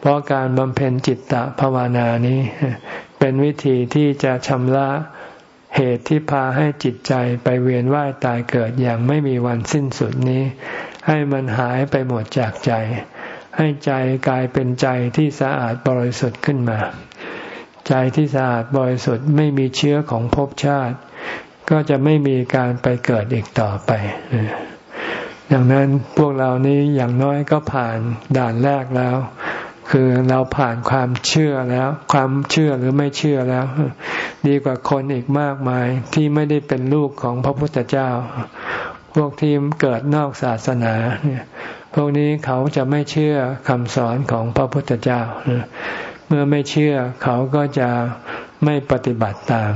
A: เพราะการบำเพ็ญจิตตภาวนานี้ เป็นวิธีที่จะชำระ เหตุที่พาให้จิตใจไปเวียนว่ายตายเกิดอย่างไม่มีวันสิ้นสุดนี้ ให้มันหายไปหมดจากใจ ให้ใจกลายเป็นใจที่สะอาดบริสุทธิ์ขึ้นมา ใจที่สะอาดบริสุทธิ์ไม่มีเชื้อของภพชาติ ก็จะไม่มีการไปเกิดอีกต่อไปดังนั้นพวกเรานี้อย่างน้อยก็ผ่านด่านแรกแล้ว คือเราผ่านความเชื่อแล้ว ความเชื่อหรือไม่เชื่อแล้ว ดีกว่าคนอีกมากมายที่ไม่ได้เป็นลูกของพระพุทธเจ้า พวกที่เกิดนอกศาสนาเนี่ยพวกนี้เขาจะไม่เชื่อคำสอนของพระพุทธเจ้า เมื่อไม่เชื่อเขาก็จะไม่ปฏิบัติตาม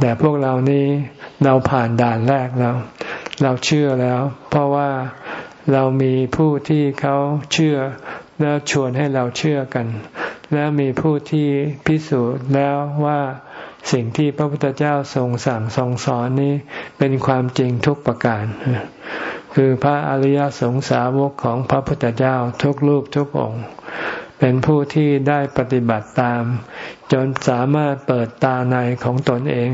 A: แต่พวกเรานี้เราผ่านด่านแรกแล้ว เราเชื่อแล้ว เพราะว่าเรามีผู้ที่เขาเชื่อ แล้วชวนให้เราเชื่อกัน แล้วมีผู้ที่พิสูจน์แล้วว่าสิ่งที่พระพุทธเจ้าทรงสั่งทรงสอนนี้เป็นความจริงทุกประการ คือพระอริยสงสาวกของพระพุทธเจ้าทุกรูปทุกองค์ เป็นผู้ที่ได้ปฏิบัติตาม จนสามารถเปิดตาในของตนเอง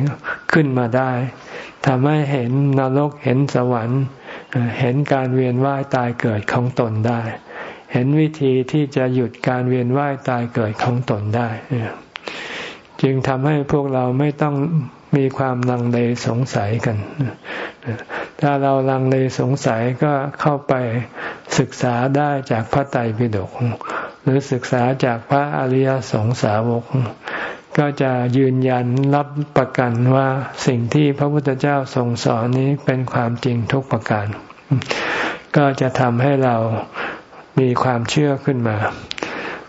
A: ขึ้นมาได้ทำให้เห็นนรกเห็นสวรรค์ เห็นการเวียนว่ายตายเกิดของตนได้ เห็นวิธีที่จะหยุดการเวียนว่ายตายเกิดของตนได้ จึงทำให้พวกเราไม่ต้องมีความลังเลสงสัยกัน ถ้าเราลังเลสงสัยก็เข้าไปศึกษาได้จากพระไตรปิฎกหรือศึกษาจากพระอริยสงสาวก ก็จะยืนยันรับประกันว่าสิ่งที่พระพุทธเจ้าทรงสอนนี้เป็นความจริงทุกประการ ก็จะทำให้เรา มีความเชื่อขึ้นมา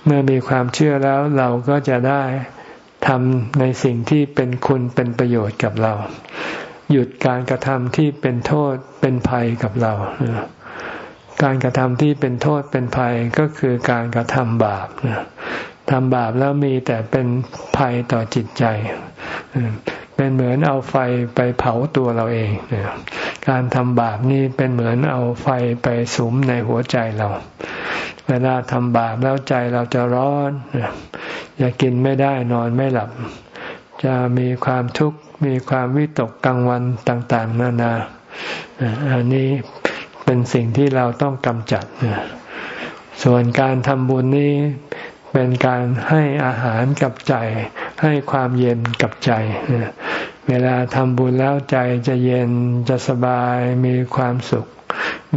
A: เมื่อมีความเชื่อแล้วเราก็จะได้ทำในสิ่งที่เป็นคุณเป็นประโยชน์กับเรา หยุดการกระทำที่เป็นโทษเป็นภัยกับเรา การกระทำที่เป็นโทษเป็นภัยก็คือการกระทำบาปทำบาปแล้วมีแต่เป็นภัยต่อจิตใจ เป็นเหมือนเอาไฟไปเผาตัวเราเอง การทำบาปนี่เป็นเหมือนเอาไฟไปสุมในหัวใจเรา เวลาทำบาปแล้วใจเราจะร้อนอยากินไม่ได้นอนไม่หลับ จะมีความทุกข์มีความวิตกกังวลต่างๆ นานาอันนี้เป็นสิ่งที่เราต้องกำจัด ส่วนการทำบุญนี้เป็นการให้อาหารกับใจ ให้ความเย็นกับใจ เวลาทำบุญแล้วใจจะเย็นจะสบายมีความสุข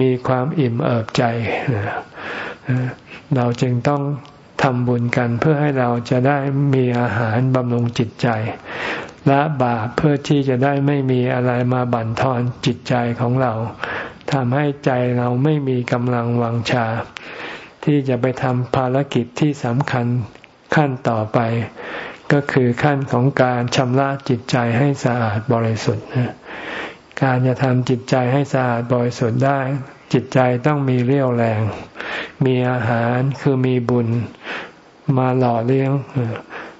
A: มีความอิ่มเอิบใจ เราจึงต้องทำบุญกันเพื่อให้เราจะได้มีอาหารบำรุงจิตใจและบาปเพื่อที่จะได้ไม่มีอะไรมาบั่นทอนจิตใจของเราทำให้ใจเราไม่มีกำลังวังชา ที่จะไปทำภารกิจที่สำคัญขั้นต่อไป ก็คือขั้นของการชำระจิตใจให้สะอาดบริสุทธิ์การจะทำจิตใจให้สะอาดบริสุทธิ์ได้ จิตใจต้องมีเรี่ยวแรง มีอาหารคือมีบุญมาหล่อเลี้ยง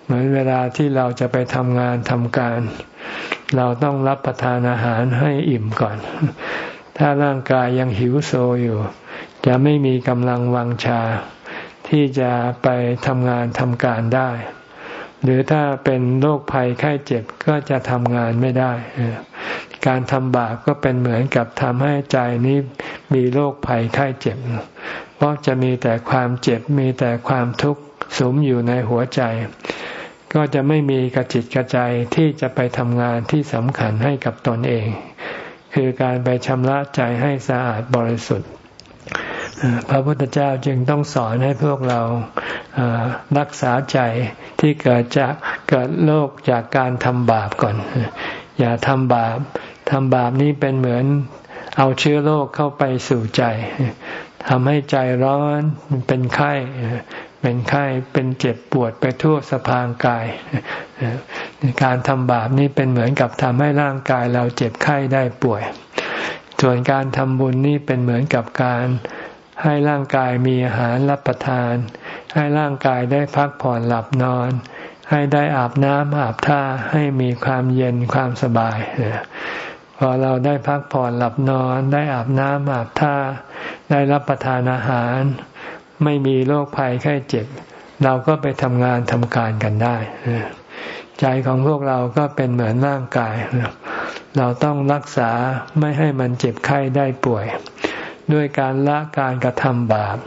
A: เหมือนเวลาที่เราจะไปทำงานทำการ เราต้องรับประทานอาหารให้อิ่มก่อน ถ้าร่างกายยังหิวโซอยู่ จะไม่มีกำลังวังชาที่จะไปทำงานทำการได้ หรือถ้าเป็นโรคภัยไข้เจ็บก็จะทำงานไม่ได้ การทำบาปก็เป็นเหมือนกับทำให้ใจนี้มีโรคภัยไข้เจ็บ เพราะจะมีแต่ความเจ็บมีแต่ความทุกข์สมอยู่ในหัวใจ ก็จะไม่มีกระจิตกระใจที่จะไปทำงานที่สำคัญให้กับตนเอง คือการไปชำระใจให้สะอาดบริสุทธิ์ พระพุทธเจ้าจึงต้องสอนให้พวกเรารักษาใจที่เกิดจากเกิดโลกจากการทำบาปก่อน อย่าทำบาปทำบาปนี้เป็นเหมือนเอาเชื้อโรคเข้าไปสู่ใจทำให้ใจร้อนเป็นไข้เป็นไข้เป็นเจ็บปวดไปทั่วสะพางกาย การทำบาปนี้เป็นเหมือนกับทำให้ร่างกายเราเจ็บไข้ได้ป่วย ส่วนการทำบุญนี่เป็นเหมือนกับการ ให้ร่างกายมีอาหารรับประทาน ให้ร่างกายได้พักผ่อนหลับนอน ให้ได้อาบน้ำอาบท่าให้มีความเย็นความสบายพอเราได้พักผ่อนหลับนอน ได้อาบน้ำอาบท่า ได้รับประทานอาหาร ไม่มีโรคภัยไข้เจ็บ เราก็ไปทำงานทำการกันได้ใจของพวกเราก็เป็นเหมือนร่างกาย เราต้องรักษาไม่ให้มันเจ็บไข้ได้ป่วย ด้วยการละการกระทำบาป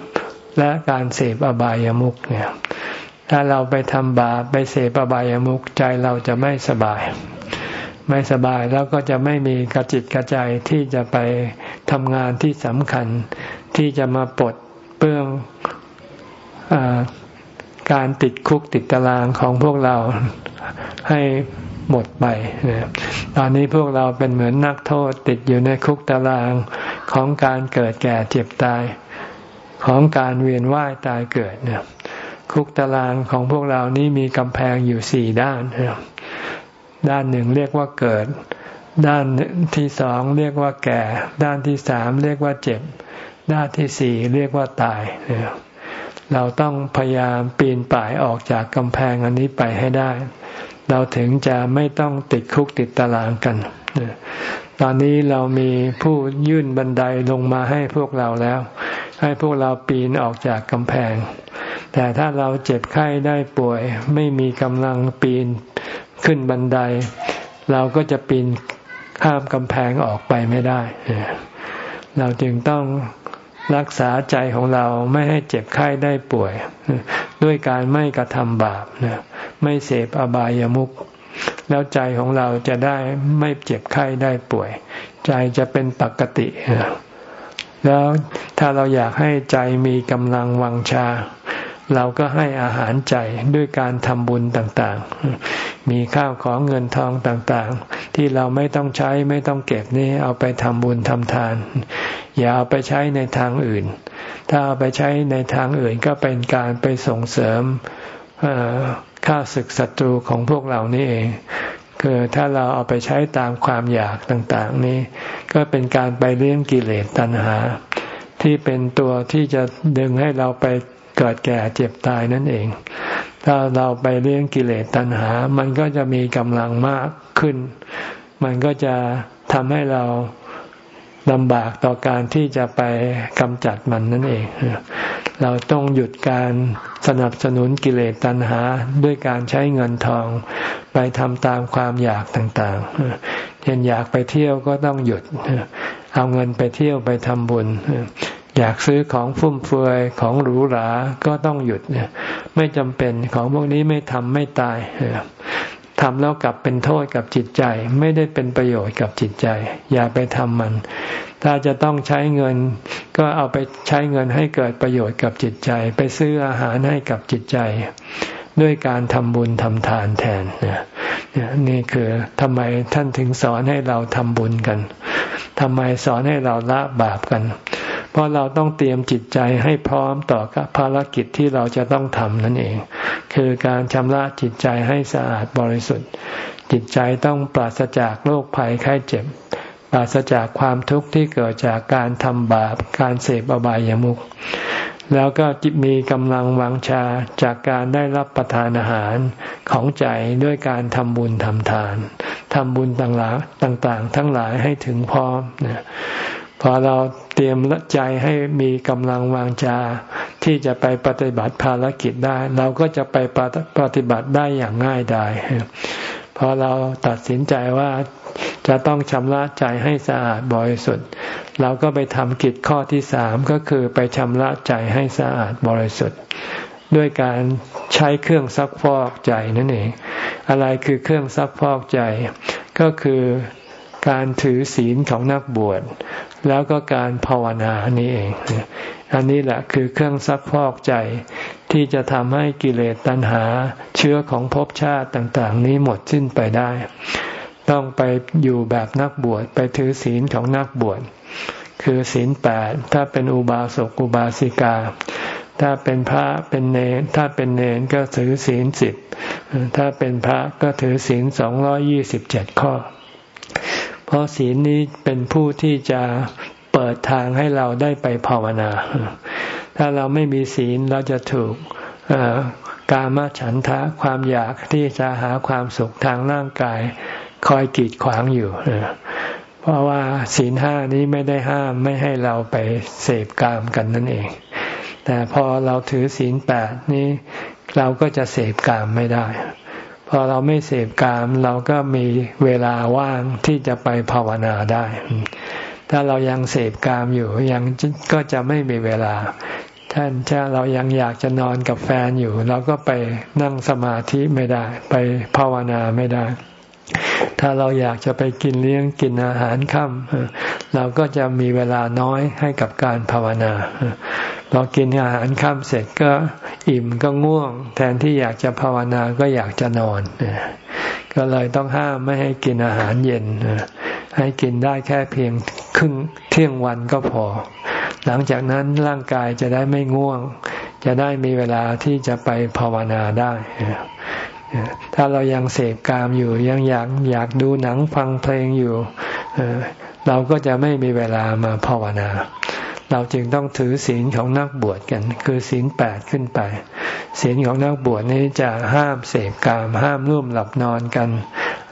A: และการเสพอบายามุขเนี่ยถ้าเราไปทำบาปไปเสพอบายามุขใจเราจะไม่สบาย ไม่สบายแล้วก็จะไม่มีกระจิตกระใจที่จะไปทำงานที่สำคัญ ที่จะมาปลดเปื้องอการติดคุกติดตารางของพวกเราให้ หมดไปตอนนี้พวกเราเป็นเหมือนนักโทษติดอยู่ในคุกตารางของการเกิดแก่เจ็บตายของการเวียนว่ายตายเกิดเนี่ยคุกตารางของพวกเรานี้มีกำแพงอยู่สี่ด้าน ด้านหนึ่งเรียกว่าเกิด ด้านที่สองเรียกว่าแก่ ด้านที่สามเรียกว่าเจ็บ ด้านที่สี่เรียกว่าตาย เราต้องพยายามปีนป่ายออกจากกำแพงอันนี้ไปให้ได้ เราถึงจะไม่ต้องติดคุกติดตารางกัน ตอนนี้เรามีผู้ยื่นบันไดลงมาให้พวกเราแล้ว ให้พวกเราปีนออกจากกำแพง แต่ถ้าเราเจ็บไข้ได้ป่วย ไม่มีกำลังปีนขึ้นบันได เราก็จะปีนข้ามกำแพงออกไปไม่ได้ เราจึงต้อง รักษาใจของเราไม่ให้เจ็บไข้ได้ป่วย ด้วยการไม่กระทำบาปไม่เสพอบายามุขแล้วใจของเราจะได้ไม่เจ็บไข้ได้ป่วย ใจจะเป็นปกติ แล้วถ้าเราอยากให้ใจมีกำลังวังชา เราก็ให้อาหารใจด้วยการทำบุญต่างๆ มีข้าวของเงินทองต่างๆ ที่เราไม่ต้องใช้ไม่ต้องเก็บนี่เอาไปทำบุญทำทาน อย่าเอาไปใช้ในทางอื่น ถ้าเอาไปใช้ในทางอื่นก็เป็นการไปส่งเสริมข้าศึกศัตรูของพวกเรานี่เอง คือถ้าเราเอาไปใช้ตามความอยากต่างๆ นี้ ก็เป็นการไปเลี้ยงกิเลสตัณหา ที่เป็นตัวที่จะดึงให้เราไปเกิดแก่เจ็บตายนั่นเอง ถ้าเราไปเลี้ยงกิเลสตัณหา มันก็จะมีกำลังมากขึ้น มันก็จะทำให้เรา ลำบากต่อการที่จะไปกำจัดมันนั่นเอง เราต้องหยุดการสนับสนุนกิเลสตัณหาด้วยการใช้เงินทองไปทำตามความอยากต่างๆเช่นอยากไปเที่ยวก็ต้องหยุด เอาเงินไปเที่ยวไปทำบุญอยากซื้อของฟุ่มเฟือยของหรูหรา ก็ต้องหยุด ไม่จำเป็นของพวกนี้ไม่ทำไม่ตาย ทำแล้วกลับเป็นโทษกับจิตใจ ไม่ได้เป็นประโยชน์กับจิตใจ อย่าไปทำมัน ถ้าจะต้องใช้เงิน ก็เอาไปใช้เงินให้เกิดประโยชน์กับจิตใจ ไปซื้ออาหารให้กับจิตใจ ด้วยการทำบุญทำทานแทนนี่คือทำไมท่านถึงสอนให้เราทำบุญกันทำไมสอนให้เราละบาปกัน เพราะเราต้องเตรียมจิตใจให้พร้อมต่อกับภารกิจที่เราจะต้องทำนั่นเอง คือการชำระจิตใจให้สะอาดบริสุทธิ์ จิตใจต้องปราศจากโรคภัยไข้เจ็บ ปราศจากความทุกข์ที่เกิดจากการทำบาป การเสพอบายามุขแล้วก็จิตมีกำลังวังชาจากการได้รับประทานอาหารของใจด้วยการทำบุญทำทานทำบุญต่างๆต่างๆ ทั้งหลายให้ถึงพร้อม อเราเตรียมใจให้มีกำลังวางจา ที่จะไปปฏิบัติภารกิจได้ เราก็จะไปปฏิบัติได้อย่างง่ายดายพอเราตัดสินใจว่าจะต้องชำระใจให้สะอาดบริสุทธิ์ เราก็ไปทำกิจข้อที่สามก็คือไปชำระใจให้สะอาดบริสุทธิ์ ด้วยการใช้เครื่องซักฟอกใจนั่นเอง อะไรคือเครื่องซักฟอกใจ ก็คือ การถือศีลของนักบวช แล้วก็การภาวนานี่เอง อันนี้แหละคือเครื่องซักพอกใจ ที่จะทำให้กิเลสตัณหาเชื้อของภพชาติต่าง ๆ นี้หมดสิ้นไปได้ ต้องไปอยู่แบบนักบวชไปถือศีลของนักบวช คือศีลแปดถ้าเป็นอุบาสกอุบาสิกาถ้าเป็นพระเป็นเนรถ้าเป็นเนรก็ถือศีลสิบถ้าเป็นพระก็ถือศีลสองร้อยี่สิบเจ็ดข้อ เพราะศีลนี้เป็นผู้ที่จะเปิดทางให้เราได้ไปภาวนา ถ้าเราไม่มีศีลเราจะถูกกามฉันทะความอยากที่จะหาความสุขทางร่างกายคอยกีดขวางอยู่ เพราะว่าศีลห้านี้ไม่ได้ห้ามไม่ให้เราไปเสพกามกันนั่นเอง แต่พอเราถือศีลแปดนี้เราก็จะเสพกามไม่ได้ อเราไม่เสพกาม เราก็มีเวลาว่างที่จะไปภาวนาได้ ถ้าเรายังเสพกามอยู่ยังก็จะไม่มีเวลาท่านถ้าเรายังอยากจะนอนกับแฟนอยู่ เราก็ไปนั่งสมาธิไม่ได้ ไปภาวนาไม่ได้ ถ้าเราอยากจะไปกินเลี้ยงกินอาหารค่ำเราก็จะมีเวลาน้อยให้กับการภาวนา พอกินอาหารค่ำเสร็จก็อิ่มก็ง่วง แทนที่อยากจะภาวนาก็อยากจะนอน ก็เลยต้องห้ามไม่ให้กินอาหารเย็น ให้กินได้แค่เพียงครึ่งเที่ยงวันก็พอ หลังจากนั้นร่างกายจะได้ไม่ง่วง จะได้มีเวลาที่จะไปภาวนาได้ถ้าเรายังเสพกามอยู่ยังอยากอยากดูหนังฟังเพลงอยู่ เราก็จะไม่มีเวลามาภาวนา เราจึงต้องถือศีลของนักบวชกัน คือศีลแปดขึ้นไป ศีลของนักบวชนี้จะห้ามเสพกาม ห้ามร่วมหลับนอนกัน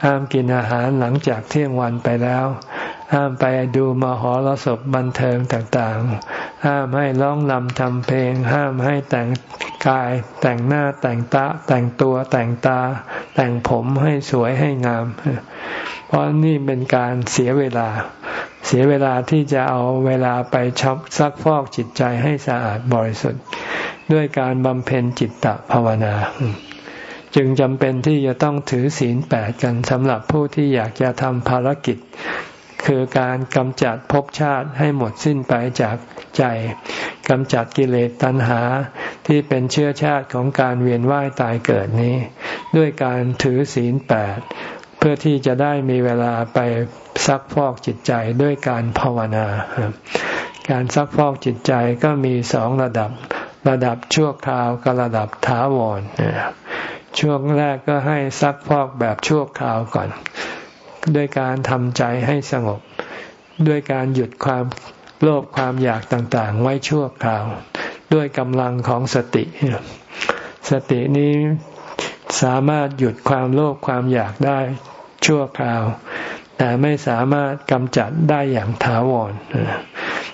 A: ห้ามกินอาหารหลังจากเที่ยงวันไปแล้ว ห้ามไปดูมหรสพบันเทิงต่างๆ ห้ามให้ร้องลำทำเพลง ห้ามให้แต่งกาย แต่งหน้าแต่งตาแต่งตัวแต่งตา แต่งผมให้สวยให้งาม เพราะนี่เป็นการเสียเวลา เสียเวลาที่จะเอาเวลาไปชับซักฟอกจิตใจให้สะอาดบริสุทธิ์ ด้วยการบำเพ็ญจิตตภาวนาจึงจำเป็นที่จะต้องถือศีลแปดกันสำหรับผู้ที่อยากจะทำภารกิจ คือการกำจัดภพชาติให้หมดสิ้นไปจากใจกำจัดกิเลสตัณหาที่เป็นเชื้อชาติของการเวียนว่ายตายเกิดนี้ ด้วยการถือศีลแปดเพื่อที่จะได้มีเวลาไปซักฟอกจิตใจด้วยการภาวนา การซักฟอกจิตใจก็มีสองระดับ ระดับชั่วคราวกับระดับถาวรช่วงแรกก็ให้ซักฟอกแบบชั่วคราวก่อน ด้วยการทำใจให้สงบ ด้วยการหยุดความโลภความอยากต่างๆ ไว้ชั่วคราว ด้วยกำลังของสติ สตินี้สามารถหยุดความโลภความอยากได้ชั่วคราว แต่ไม่สามารถกำจัดได้อย่างถาวร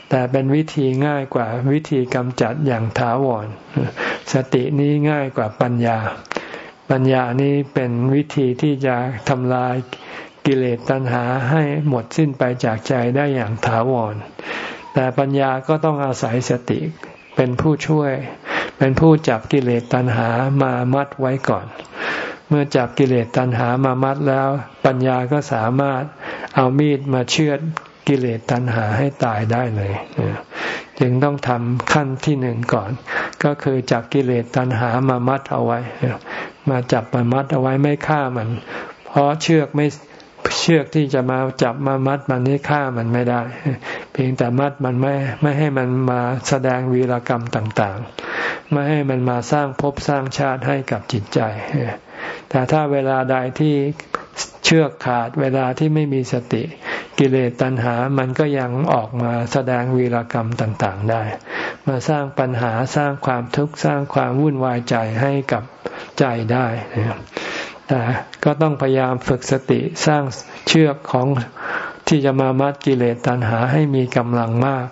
A: แต่เป็นวิธีง่ายกว่าวิธีกำจัดอย่างถาวร สตินี้ง่ายกว่าปัญญา ปัญญานี้เป็นวิธีที่จะทำลาย กิเลสตัณหาให้หมดสิ้นไปจากใจได้อย่างถาวร แต่ปัญญาก็ต้องอาศัยสติเป็นผู้ช่วย เป็นผู้จับกิเลสตัณหามามัดไว้ก่อน เมื่อจับกิเลสตัณหามามัดแล้ว ปัญญาก็สามารถเอามีดมาเชือดกิเลสตัณหาให้ตายได้เลย จึงต้องทำขั้นที่หนึ่งก่อน ก็คือจับกิเลสตัณหามามัดเอาไว้ มาจับมามัดเอาไว้ไม่ฆ่ามัน เพราะเชือกไม่ เชือกที่จะมาจับมามัดมันนี้ฆ่ามันไม่ได้ เพียงแต่มัดมันไม่ไม่ให้มันมาแสดงวีรกรรมต่างๆ ไม่ให้มันมาสร้างภพสร้างชาติให้กับจิตใจ แต่ถ้าเวลาใดที่เชือกขาดเวลาที่ไม่มีสติ กิเลสตัณหามันก็ยังออกมาแสดงวีรกรรมต่างๆได้ มาสร้างปัญหาสร้างความทุกข์สร้างความวุ่นวายใจให้กับใจได้นะ แต่ก็ต้องพยายามฝึกสติสร้างเชือกของที่จะมามัดกิเลสตัณหาให้มีกำลังมาก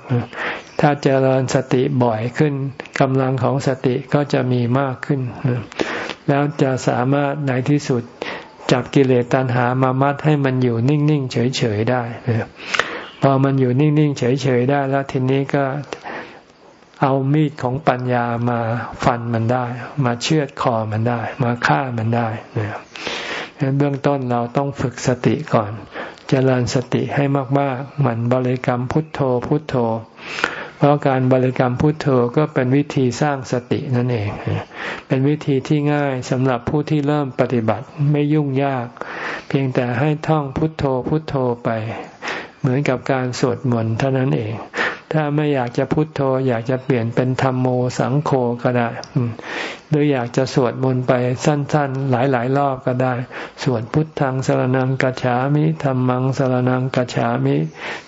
A: ถ้าเจริญสติบ่อยขึ้นกำลังของสติก็จะมีมากขึ้น แล้วจะสามารถในที่สุดจับกิเลสตัณหามามัดให้มันอยู่นิ่ง ๆ เฉย ๆ ได้พอมันอยู่นิ่ง ๆ เฉย ๆ ได้แล้วทีนี้ก็ เอามีดของปัญญามาฟันมันได้ มาเชือดคอมันได้ มาฆ่ามันได้เนี่ยเบื้องต้นเราต้องฝึกสติก่อนจเจริญสติให้มากๆมันบริกรรมพุทโธพุทโธ เพราะการบริกรรมพุทโธก็เป็นวิธีสร้างสตินั่นเอง เป็นวิธีที่ง่ายสำหรับผู้ที่เริ่มปฏิบัติไม่ยุ่งยาก เพียงแต่ให้ท่องพุทโธพุทโธไป เหมือนกับการสวดมนต์เท่านั้นเอง ถ้าไม่อยากจะพุโทโธ อยากจะเปลี่ยนเป็นธรรมโมสังโฆก็ได้หรืออยากจะสวดมนต์ไปสั้นๆ หลายๆ รอบก็ได้ สวดพุทธังสรนังกัจฉามิธรรมังสรนังกัจฉามิ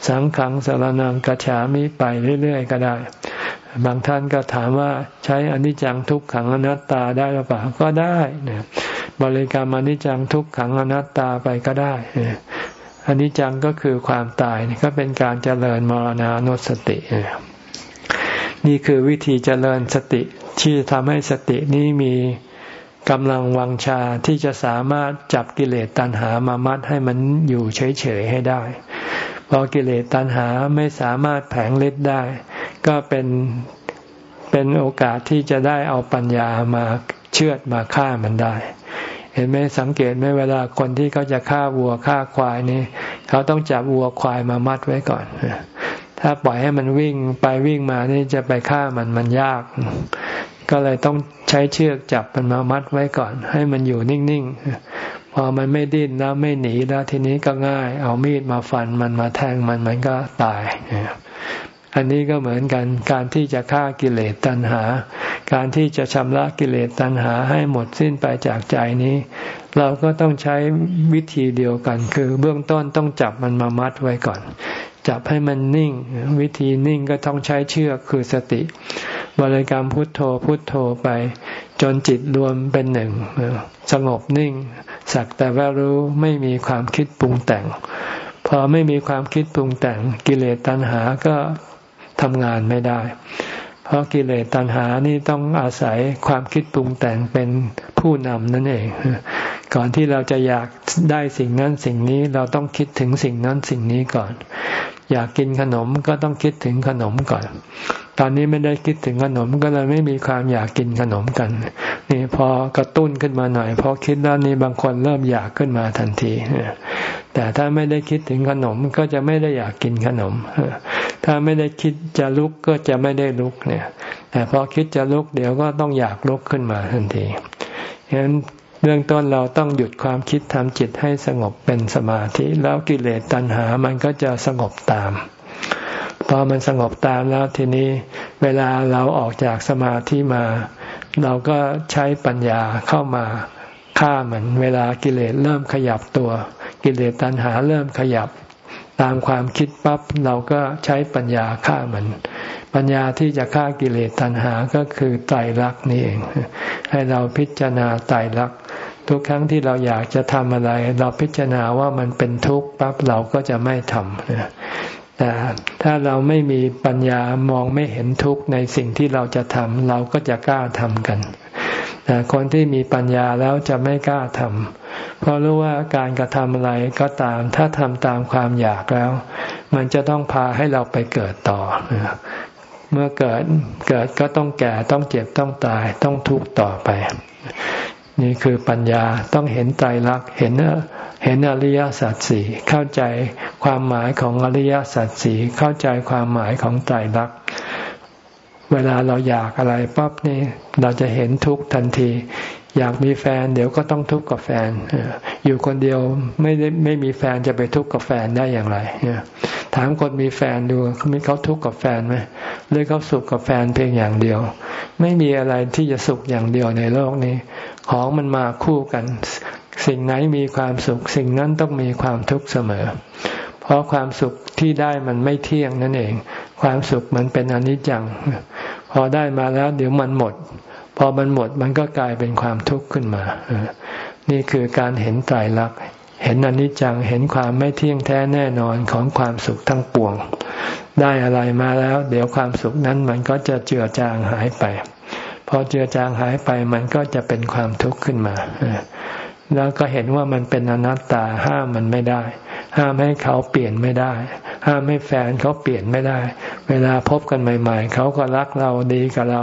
A: สังขังสรนังกัจฉามิไปเรื่อยๆ ก็ได้ บางท่านก็ถามว่าใช้อนิจจังทุกขังอนัตตาได้หรือเปล่าก็ได้นะบริกรรมอนิจจังทุกขังอนัตตาไปก็ได้ อนนี้จังก็คือความตายก็เป็นการเจริญมรณานุสติ นี่คือวิธีเจริญสติที่ทำให้สตินี้มีกำลังวังชาที่จะสามารถจับกิเลสตัณหามามัดให้มันอยู่เฉยๆให้ได้ พอกิเลสตัณหาไม่สามารถแผงฤทธิ์ได้ ก็เป็นเป็นโอกาสที่จะได้เอาปัญญามาเชือดมาฆ่ามันได้ ห็นไหมสังเกตไหมเวลาคนที่เขาจะฆ่าวัวฆ่าควายนี่เขาต้องจับวัวควายมามัดไว้ก่อน ถ้าปล่อยให้มันวิ่งไปวิ่งมานี่จะไปฆ่ามันมันยาก ก็เลยต้องใช้เชือกจับมันมามัดไว้ก่อน ให้มันอยู่นิ่งๆพอมันไม่ดิ้นแล้วไม่หนีแล้วทีนี้ก็ง่าย เอามีดมาฟันมันมาแทงมันมันก็ตาย อันนี้ก็เหมือนกันการที่จะฆ่ากิเลสตัณหา การที่จะชำระกิเลสตัณหาให้หมดสิ้นไปจากใจนี้ เราก็ต้องใช้วิธีเดียวกัน คือเบื้องต้นต้องจับมันมามัดไว้ก่อน จับให้มันนิ่ง วิธีนิ่งก็ต้องใช้เชือกคือสติ บริกรรมพุทโธพุทโธไป จนจิตรวมเป็นหนึ่ง สงบนิ่ง สักแต่ว่ารู้ไม่มีความคิดปรุงแต่ง พอไม่มีความคิดปรุงแต่งกิเลสตัณหาก็ ทำงานไม่ได้ เพราะกิเลสตัณหานี่ต้องอาศัยความคิดปรุงแต่งเป็นผู้นำนั่นเอง ก่อนที่เราจะอยากได้สิ่งนั้นสิ่งนี้เราต้องคิดถึงสิ่งนั้นสิ่งนี้ก่อน อยากกินขนมก็ต้องคิดถึงขนมก่อน ตอนนี้ไม่ได้คิดถึงขนมก็เลยไม่มีความอยากกินขนมกัน นี่พอกระตุ้นขึ้นมาหน่อยพอคิดแล้วนี่บางคนเริ่มอยากขึ้นมาทันที แต่ถ้าไม่ได้คิดถึงขนมก็จะไม่ได้อยากกินขนม ถ้าไม่ได้คิดจะลุกก็จะไม่ได้ลุกเนี่ย แต่พอคิดจะลุกเดี๋ยวก็ต้องอยากลุกขึ้นมาทันทีฉะนั้น เบื้องต้นเราต้องหยุดความคิดทำจิตให้สงบเป็นสมาธิ แล้วกิเลสตัณหามันก็จะสงบตาม พอมันสงบตามแล้วทีนี้ เวลาเราออกจากสมาธิมา เราก็ใช้ปัญญาเข้ามาฆ่ามันเวลากิเลสเริ่มขยับตัว กิเลสตัณหาเริ่มขยับ ตามความคิดปั๊บเราก็ใช้ปัญญาฆ่ามัน ปัญญาที่จะฆ่ากิเลสตัณหาก็คือไตรลักษณ์นี่เอง ให้เราพิจารณาไตรลักษณ์ทุกครั้งที่เราอยากจะทำอะไร เราพิจารณาว่ามันเป็นทุกข์ปั๊บเราก็จะไม่ทำแต่ถ้าเราไม่มีปัญญามองไม่เห็นทุกข์ในสิ่งที่เราจะทำเราก็จะกล้าทำกันแต่คนที่มีปัญญาแล้วจะไม่กล้าทำเพราะรู้ว่าการกระทำอะไรก็ตาม ถ้าทำตามความอยากแล้ว มันจะต้องพาให้เราไปเกิดต่อ เมื่อเกิดเกิดก็ต้องแก่ต้องเจ็บต้องตายต้องทุกข์ต่อไป นี่คือปัญญาต้องเห็นใจรักเห็นเห็นอริยสัจสี่เข้าใจความหมายของอริยสัจสี่เข้าใจความหมายของใจรักเวลาเราอยากอะไรปั๊บนี่เราจะเห็นทุกข์ทันที อยากมีแฟน เดี๋ยวก็ต้องทุกข์กับแฟน อยู่คนเดียวไม่ได้ไม่มีแฟนจะไปทุกข์กับแฟนได้อย่างไรถามคนมีแฟนดูมีเขาทุกข์กับแฟนไหมหรือเขาสุขกับแฟนเพียงอย่างเดียว ไม่มีอะไรที่จะสุขอย่างเดียวในโลกนี้ ของมันมาคู่กัน สิ่งไหนมีความสุข สิ่งนั้นต้องมีความทุกข์เสมอ เพราะความสุขที่ได้มันไม่เที่ยงนั่นเอง ความสุขมันเป็นอนิจจัง พอได้มาแล้วเดี๋ยวมันหมด พอมันหมดมันก็กลายเป็นความทุกข์ขึ้นมานี่คือการเห็นไตรลักษณ์เห็นอนิจจังเห็นความไม่เที่ยงแท้แน่นอนของความสุขทั้งปวง ได้อะไรมาแล้ว เดี๋ยวความสุขนั้นมันก็จะเจือจางหายไปพอเจือจางหายไปมันก็จะเป็นความทุกข์ขึ้นมาแล้วก็เห็นว่ามันเป็นอนัตตาห้ามมันไม่ได้ ห้ามให้เขาเปลี่ยนไม่ได้ ห้ามให้แฟนเขาเปลี่ยนไม่ได้ เวลาพบกันใหม่ ๆ เขาก็รักเราดีกับเรา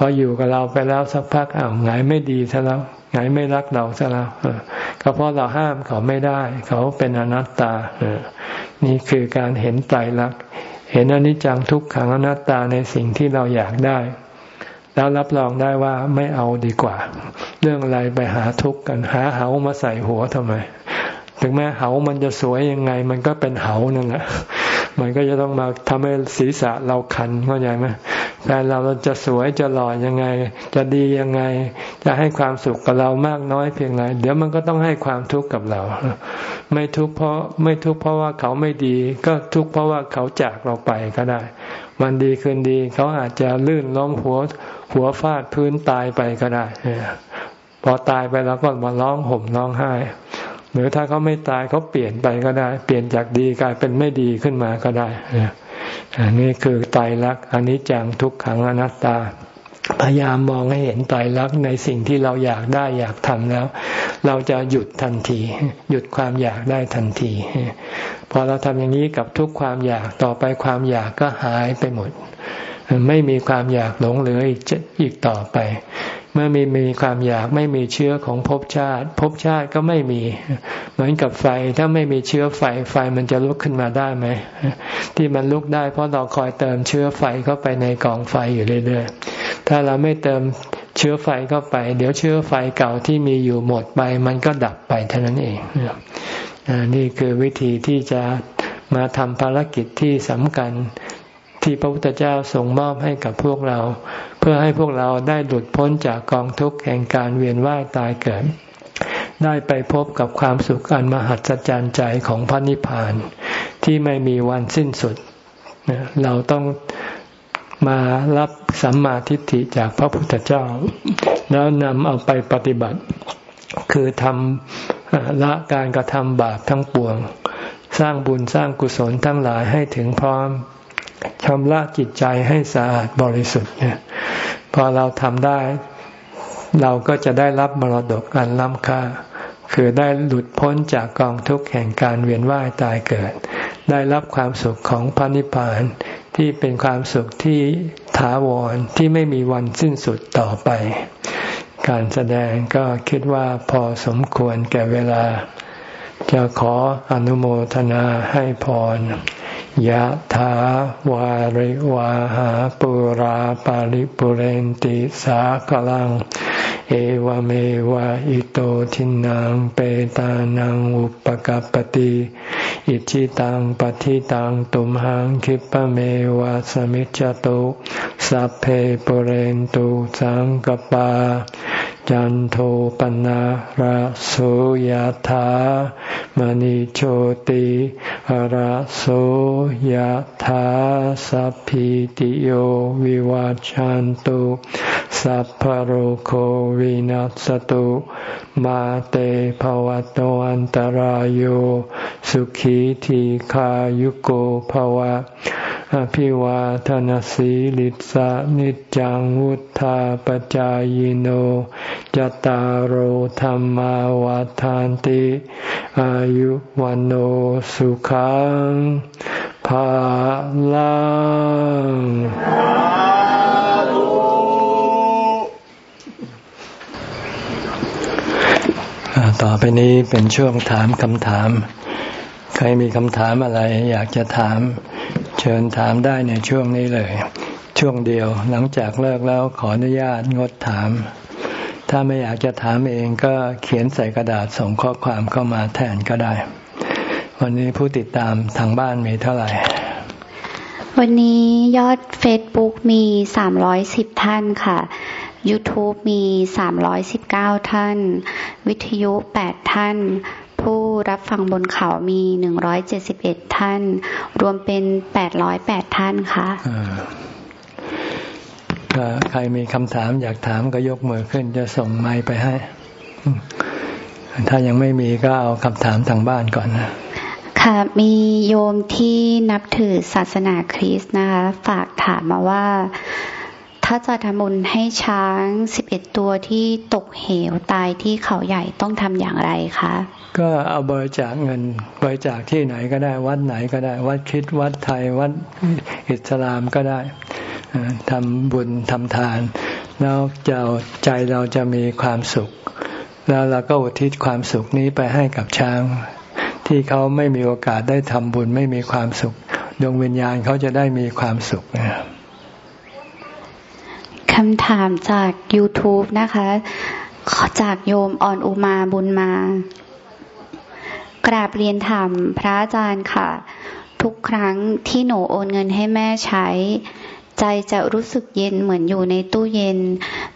A: พออยู่กับเราไปแล้วสักพักอ้าวไงไม่ดีซะแล้วไงไม่รักเราซะแล้วก็เพราะเราห้ามเขาไม่ได้ เขาเป็นอนัตตานี่คือการเห็นไตรลักษณ์เห็นอนิจจังทุกขังอนัตตาในสิ่งที่เราอยากได้ แล้วรับรองได้ว่าไม่เอาดีกว่า เรื่องอะไรไปหาทุกข์กันหาเหามาใส่หัวทำไม ถึงแม้เหามันจะสวยยังไง มันก็เป็นเหานั่นแหละ มันก็จะต้องมาทำให้ศีรษะเราคันเข้าใจไหมแฟนเราจะสวยจะหล่อยังไง จะดียังไง จะให้ความสุขกับเรามากน้อยเพียงไรเดี๋ยวมันก็ต้องให้ความทุกข์กับเรา ไม่ทุกข์เพราะไม่ทุกข์เพราะว่าเขาไม่ดี ก็ทุกข์เพราะว่าเขาจากเราไปก็ได้ วันดีคืนดีเขาอาจจะลื่นล้มหัวหัวฟาดพื้นตายไปก็ได้พอตายไปแล้วก็มาร้องห่มร้องไห้ หรือถ้าเขาไม่ตายเขาเปลี่ยนไปก็ได้ เปลี่ยนจากดีกลายเป็นไม่ดีขึ้นมาก็ได้อันนี้คือไตรลักษณ์อันนี้จังทุกขังอนัตตา พยายามมองให้เห็นไตรลักษณ์ในสิ่งที่เราอยากได้อยากทำแล้ว เราจะหยุดทันที หยุดความอยากได้ทันที พอเราทำอย่างนี้กับทุกความอยากต่อไปความอยากก็หายไปหมด ไม่มีความอยากหลงเหลืออีกอีกต่อไป มื่อมีมีความอยากไม่มีเชื้อของภพชาติภพชาติก็ไม่มี เหมือนกับไฟถ้าไม่มีเชื้อไฟไฟมันจะลุกขึ้นมาได้ไหมที่มันลุกได้ เพราะเราคอยเติมเชื้อไฟเข้าไปในกองไฟอยู่เรื่อยๆถ้าเราไม่เติมเชื้อไฟเข้าไป เดี๋ยวเชื้อไฟเก่าที่มีอยู่หมดไป มันก็ดับไปเท่านั้นเองนี่คือวิธีที่จะมาทำภารกิจที่สำคัญ ที่พระพุทธเจ้าส่งมอบให้กับพวกเรา เพื่อให้พวกเราได้หลุดพ้นจากกองทุกข์แห่งการเวียนว่ายตายเกิด ได้ไปพบกับความสุขอันมหัศจรรย์ใจของพระนิพพาน ที่ไม่มีวันสิ้นสุด เราต้องมารับสัมมาทิฏฐิจากพระพุทธเจ้า แล้วนำเอาไปปฏิบัติ คือทำละการกระทำบาปทั้งปวง สร้างบุญสร้างกุศลทั้งหลายให้ถึงพร้อม ชำระจิตใจให้สะอาดบริสุทธิ์เนี่ยพอเราทำได้ เราก็จะได้รับมรดกอันล้ำค่า คือได้หลุดพ้นจากกองทุกข์แห่งการเวียนว่ายตายเกิด ได้รับความสุขของพระนิพพานที่เป็นความสุขที่ถาวรที่ไม่มีวันสิ้นสุดต่อไป การแสดงก็คิดว่าพอสมควรแก่เวลา จะขออนุโมทนาให้พร ยะถาวาริวาหาปุราปาริปุเรนติสากลัง เอวเมวะอิโตทินังเปตานังอุปกัปติอิชิตังปฏิตังตุมหังคิปะเมวะสมิจจตุสัพเพปุเรนตุสังกปา จันโทปนะระโสยธามณิโชติระโสยธาสัพพิติโยวิวาจันตุสัพพโรโควินัสตุมาเตภวัตวันตารโยสุขีทีขายุโกภวะ อภิวาทนสีลิสานิจังวุธาปจายโนจตารโหธรรมวาทานติ อายุวันโอสุขังภาลังต่อไปนี้เป็นช่วงถามคำถาม ใครมีคำถามอะไรอยากจะถาม เชิญถามได้ในช่วงนี้เลย ช่วงเดียวหลังจากเลิกแล้วขออนุญาตงดถาม ถ้าไม่อยากจะถามเองก็เขียนใส่กระดาษส่งข้อความเข้ามาแทนก็ได้ วันนี้ผู้ติดตามทางบ้านมีเท่าไหร่
B: วันนี้ยอด Facebook มี 310 ท่านค่ะ YouTube มี 319 ท่าน วิทยุ 8 ท่าน รับฟังบนเขามีหนึ่งร้อยเจ็ดสิบเอ็ดท่าน รวมเป็นแปดร้อยแปดท่านค่ะ
A: ใครมีคำถามอยากถามก็ยกมือขึ้นจะส่งไม้ไปให้ ถ้ายังไม่มีก็เอาคำถามทางบ้านก่อนนะ
B: ค่ะมีโยมที่นับถือศาสนาคริสต์นะคะ ฝากถามมาว่า ถ้าจะทำบุญให้ช้างสิบเอ็ดตัวที่ตกเหวตายที่เขาใหญ่ต้องทำอย่างไรคะ
A: ก็เอาบริจาคเงินบริจาคที่ไหนก็ได้ วัดไหนก็ได้ วัดคิดวัดไทยวัดอิสลามก็ได้ทำบุญทำทาน แล้วจใจเราจะมีความสุข แล้วเราก็อุทิศความสุขนี้ไปให้กับช้าง ที่เขาไม่มีโอกาสได้ทำบุญไม่มีความสุข ดวงวิญญาณเขาจะได้มีความสุขนะครับ
B: คำถามจาก YouTube นะคะ จากโยมอ่อนอุมาบุญมา กราบเรียนถามพระอาจารย์ค่ะ ทุกครั้งที่หนูโอนเงินให้แม่ใช้ ใจจะรู้สึกเย็นเหมือนอยู่ในตู้เย็น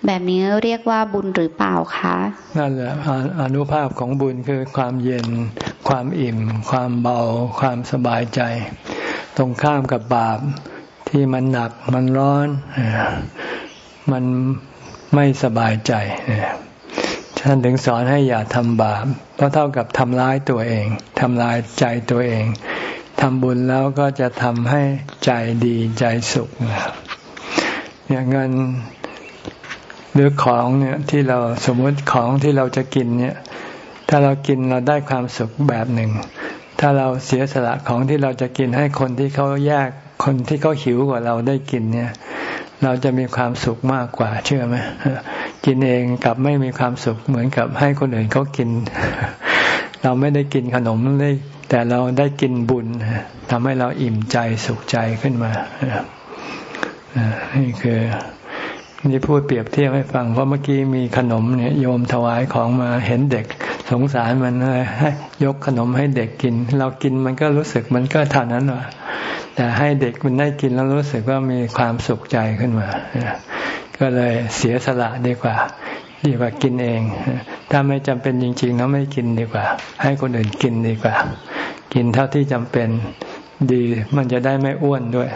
B: แบบนี้เรียกว่าบุญหรือเปล่าคะ
A: นั่นแหละอนุภาพของบุญคือความเย็น ความอิ่ม ความเบา ความสบายใจ ตรงข้ามกับบาปที่มันหนักมันร้อน มันไม่สบายใจ ท่านถึงสอนให้อย่าทำบาปเพราะเท่ากับทำร้ายตัวเองทำลายใจตัวเองทำบุญแล้วก็จะทำให้ใจดีใจสุขเนี่ยเงินหรือของเนี่ยที่เราสมมติของที่เราจะกินเนี่ย ถ้าเรากินเราได้ความสุขแบบหนึ่ง ถ้าเราเสียสละของที่เราจะกินให้คนที่เขาแยกคนที่เขาหิวกว่าเราได้กินเนี่ย เราจะมีความสุขมากกว่าเชื่อไหม กินเองกับไม่มีความสุขเหมือนกับให้คนอื่นเขากิน เราไม่ได้กินขนมเลยแต่เราได้กินบุญทำให้เราอิ่มใจสุขใจขึ้นมานี่คือนี่พูดเปรียบเทียบให้ฟังเพราะเมื่อกี้มีขนมเนี่ยโยมถวายของมาเห็นเด็ก สงสารมันเลยให้ยกขนมให้เด็กกิน เรากินมันก็รู้สึกมันก็เท่านั้นว่ะแต่ให้เด็กมันได้กินแล้วรู้สึกว่ามีความสุขใจขึ้นมา ก็เลยเสียสละดีกว่า ดีกว่ากินเอง ถ้าไม่จำเป็นจริงๆแล้วไม่กินดีกว่า ให้คนอื่นกินดีกว่า กินเท่าที่จำเป็นดีมันจะได้ไม่อ้วนด้วย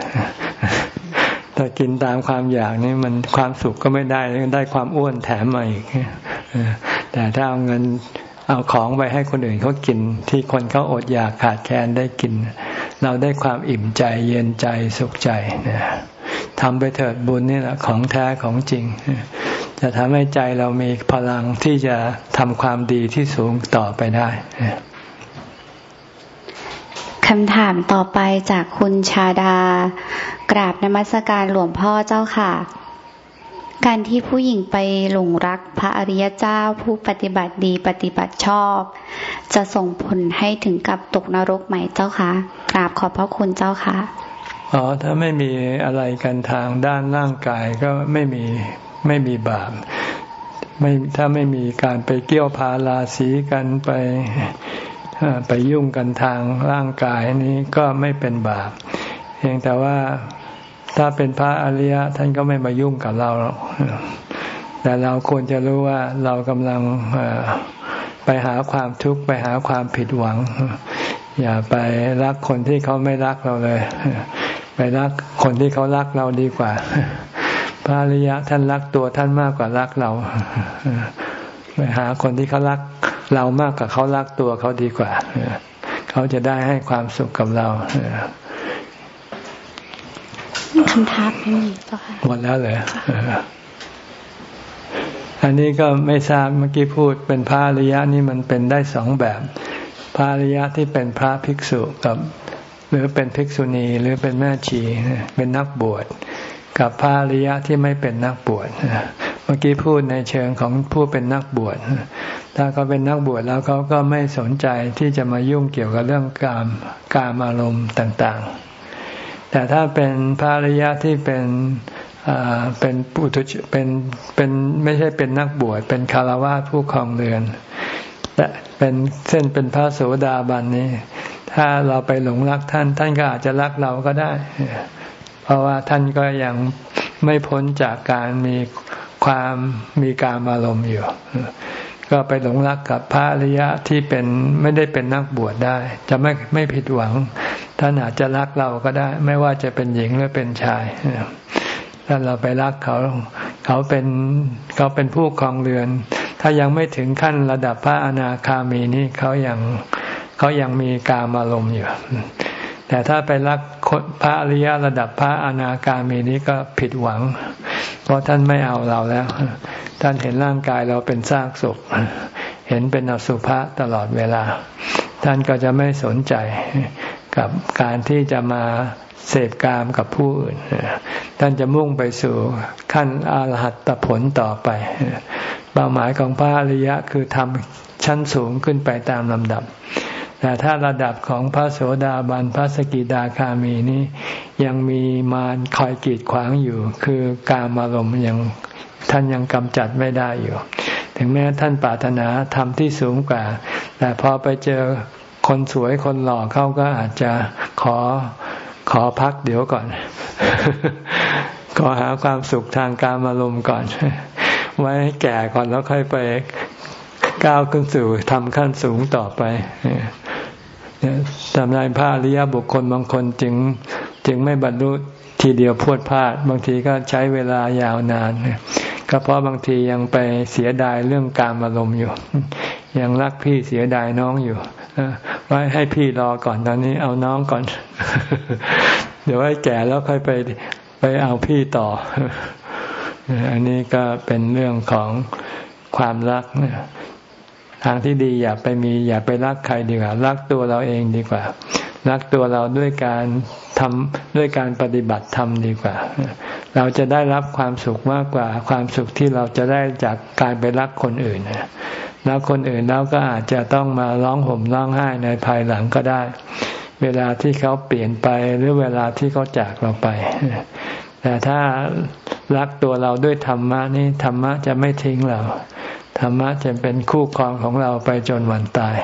A: ถ้ากินตามความอยากนี่มันความสุขก็ไม่ได้ได้ความอ้วนแถมมาอีกแต่ถ้าเอาเงินเอาของไปให้คนอื่นเขากิน ที่คนเขาอดอยากขาดแคลนได้กิน เราได้ความอิ่มใจเย็นใจสุขใจ ทำไปเถิดบุญนี่แหละของแท้ของจริง จะทำให้ใจเรามีพลังที่จะทำความดีที่สูงต่อไปได้
B: คำถามต่อไปจากคุณชาดา กราบนมัสการหลวงพ่อเจ้าค่ะ การที่ผู้หญิงไปหลงรักพระอริยเจ้าผู้ปฏิบัติดีปฏิบัติชอบ จะส่งผลให้ถึงกับตกนรกไหมเจ้าคะกราบขอบพระคุณเจ้าค่ะ
A: อ๋อถ้าไม่มีอะไรกันทางด้านร่างกายก็ไม่มีไม่มีบาปไม่ถ้าไม่มีการไปเกี่ยวพาราสีกันไปไปยุ่งกันทางร่างกายนี้ก็ไม่เป็นบาปเพียงแต่ว่าถ้าเป็นพระอริยะท่านก็ไม่มายุ่งกับเราหรอกแต่เราควรจะรู้ว่าเรากำลังไปหาความทุกข์ไปหาความผิดหวัง อย่าไปรักคนที่เขาไม่รักเราเลย ไปรักคนที่เขารักเราดีกว่า พระอริยะท่านรักตัวท่านมากกว่ารักเรา ไปหาคนที่เขารักเรามากกว่าเขารักตัวเขาดีกว่า เขาจะได้ให้ความสุขกับเรา
B: คำถามไม่มีต่อค่ะ
A: หมดแล้วเลยอันนี้ก็ไม่ทราบเมื่อกี้พูดเป็นพระอริยะนี่มันเป็นได้สองแบบ พระอริยะที่เป็นพระภิกษุกับ หรือเป็นภิกษุณีหรือเป็นแม่ชีเป็นนักบวชกับพระอริยะที่ไม่เป็นนักบวชเมื่อกี้พูดในเชิงของผู้เป็นนักบวชถ้าเขาเป็นนักบวชแล้วเขาก็ไม่สนใจที่จะมายุ่งเกี่ยวกับเรื่องกามกามอารมณ์ต่างๆ แต่ถ้าเป็นพระอริยะที่เป็นเป็นปุถุชเป็นเป็นไม่ใช่เป็นนักบวชเป็นคารวะผู้ครองเรือน เป็นเส้นเป็นพระโสดาบันนี้ถ้าเราไปหลงรักท่าน ท่านก็อาจจะรักเราก็ได้ เพราะว่าท่านก็ยังไม่พ้นจากการมีความมีการอารมณ์อยู่ ก็ไปหลงรักกับพระอริยะที่เป็นไม่ได้เป็นนักบวชได้ จะไม่ไม่ผิดหวัง ท่านอาจจะรักเราก็ได้ ไม่ว่าจะเป็นหญิงหรือเป็นชายถ้าเราไปรักเขา เขาเป็นเขาเป็นผู้ครองเรือน ถ้ายังไม่ถึงขั้นระดับพระอนาคามีนี่เขายังเขายังมีกามอารมณ์อยู่ แต่ถ้าไปรักพระอริยระดับพระอนาคามีนี้ก็ผิดหวัง เพราะท่านไม่เอาเราแล้ว ท่านเห็นร่างกายเราเป็นซากศพเห็นเป็นอสุภะตลอดเวลา ท่านก็จะไม่สนใจกับการที่จะมาเสพกามกับผู้อื่น ท่านจะมุ่งไปสู่ขั้นอรหัตผลต่อไป เป้าหมายของพระอริยะคือทำชั้นสูงขึ้นไปตามลำดับ แต่ถ้าระดับของพระโสดาบันพระสกิดาคามีนี้ ยังมีมารคอยกีดขวางอยู่ คือการอารมณ์ยังท่านยังกำจัดไม่ได้อยู่ ถึงแม้ท่านปรารถนาทำที่สูงกว่า แต่พอไปเจอคนสวยคนหล่อเขาก็อาจจะขอขอพักเดี๋ยวก่อน ขอหาความสุขทางการอารมณ์ก่อน ไว้แก่ก่อนแล้วค่อยไปก้าวขึ้นสู่ทำขั้นสูงต่อไปทำลายผ้าริยบุคคลบางคนจึงจึงไม่บรรลุทีเดียวพวดพลาด บางทีก็ใช้เวลายาวนานก็เพราะบางทียังไปเสียดายเรื่องการอารมณ์อยู่ ยังรักพี่เสียดายน้องอยู่ไว้ให้พี่รอก่อนตอนนี้เอาน้องก่อน เดี๋ยวให้แก่แล้วค่อยไปไปเอาพี่ต่อ อันนี้ก็เป็นเรื่องของความรักทางที่ดีอย่าไปมีอย่าไปรักใครดีกว่า รักตัวเราเองดีกว่า รักตัวเราด้วยการทำด้วยการปฏิบัติธรรมดีกว่า เราจะได้รับความสุขมากกว่า ความสุขที่เราจะได้จากการไปรักคนอื่นแล้วคนอื่นแล้วก็อาจจะต้องมาร้องห่มร้องไห้ในภายหลังก็ได้ เวลาที่เขาเปลี่ยนไปหรือเวลาที่เขาจากเราไป แต่ถ้า รักตัวเราด้วยธรรมะนี่ธรรมะจะไม่ทิ้งเราธรรมะจะเป็นคู่ครองของเราไปจนวันตาย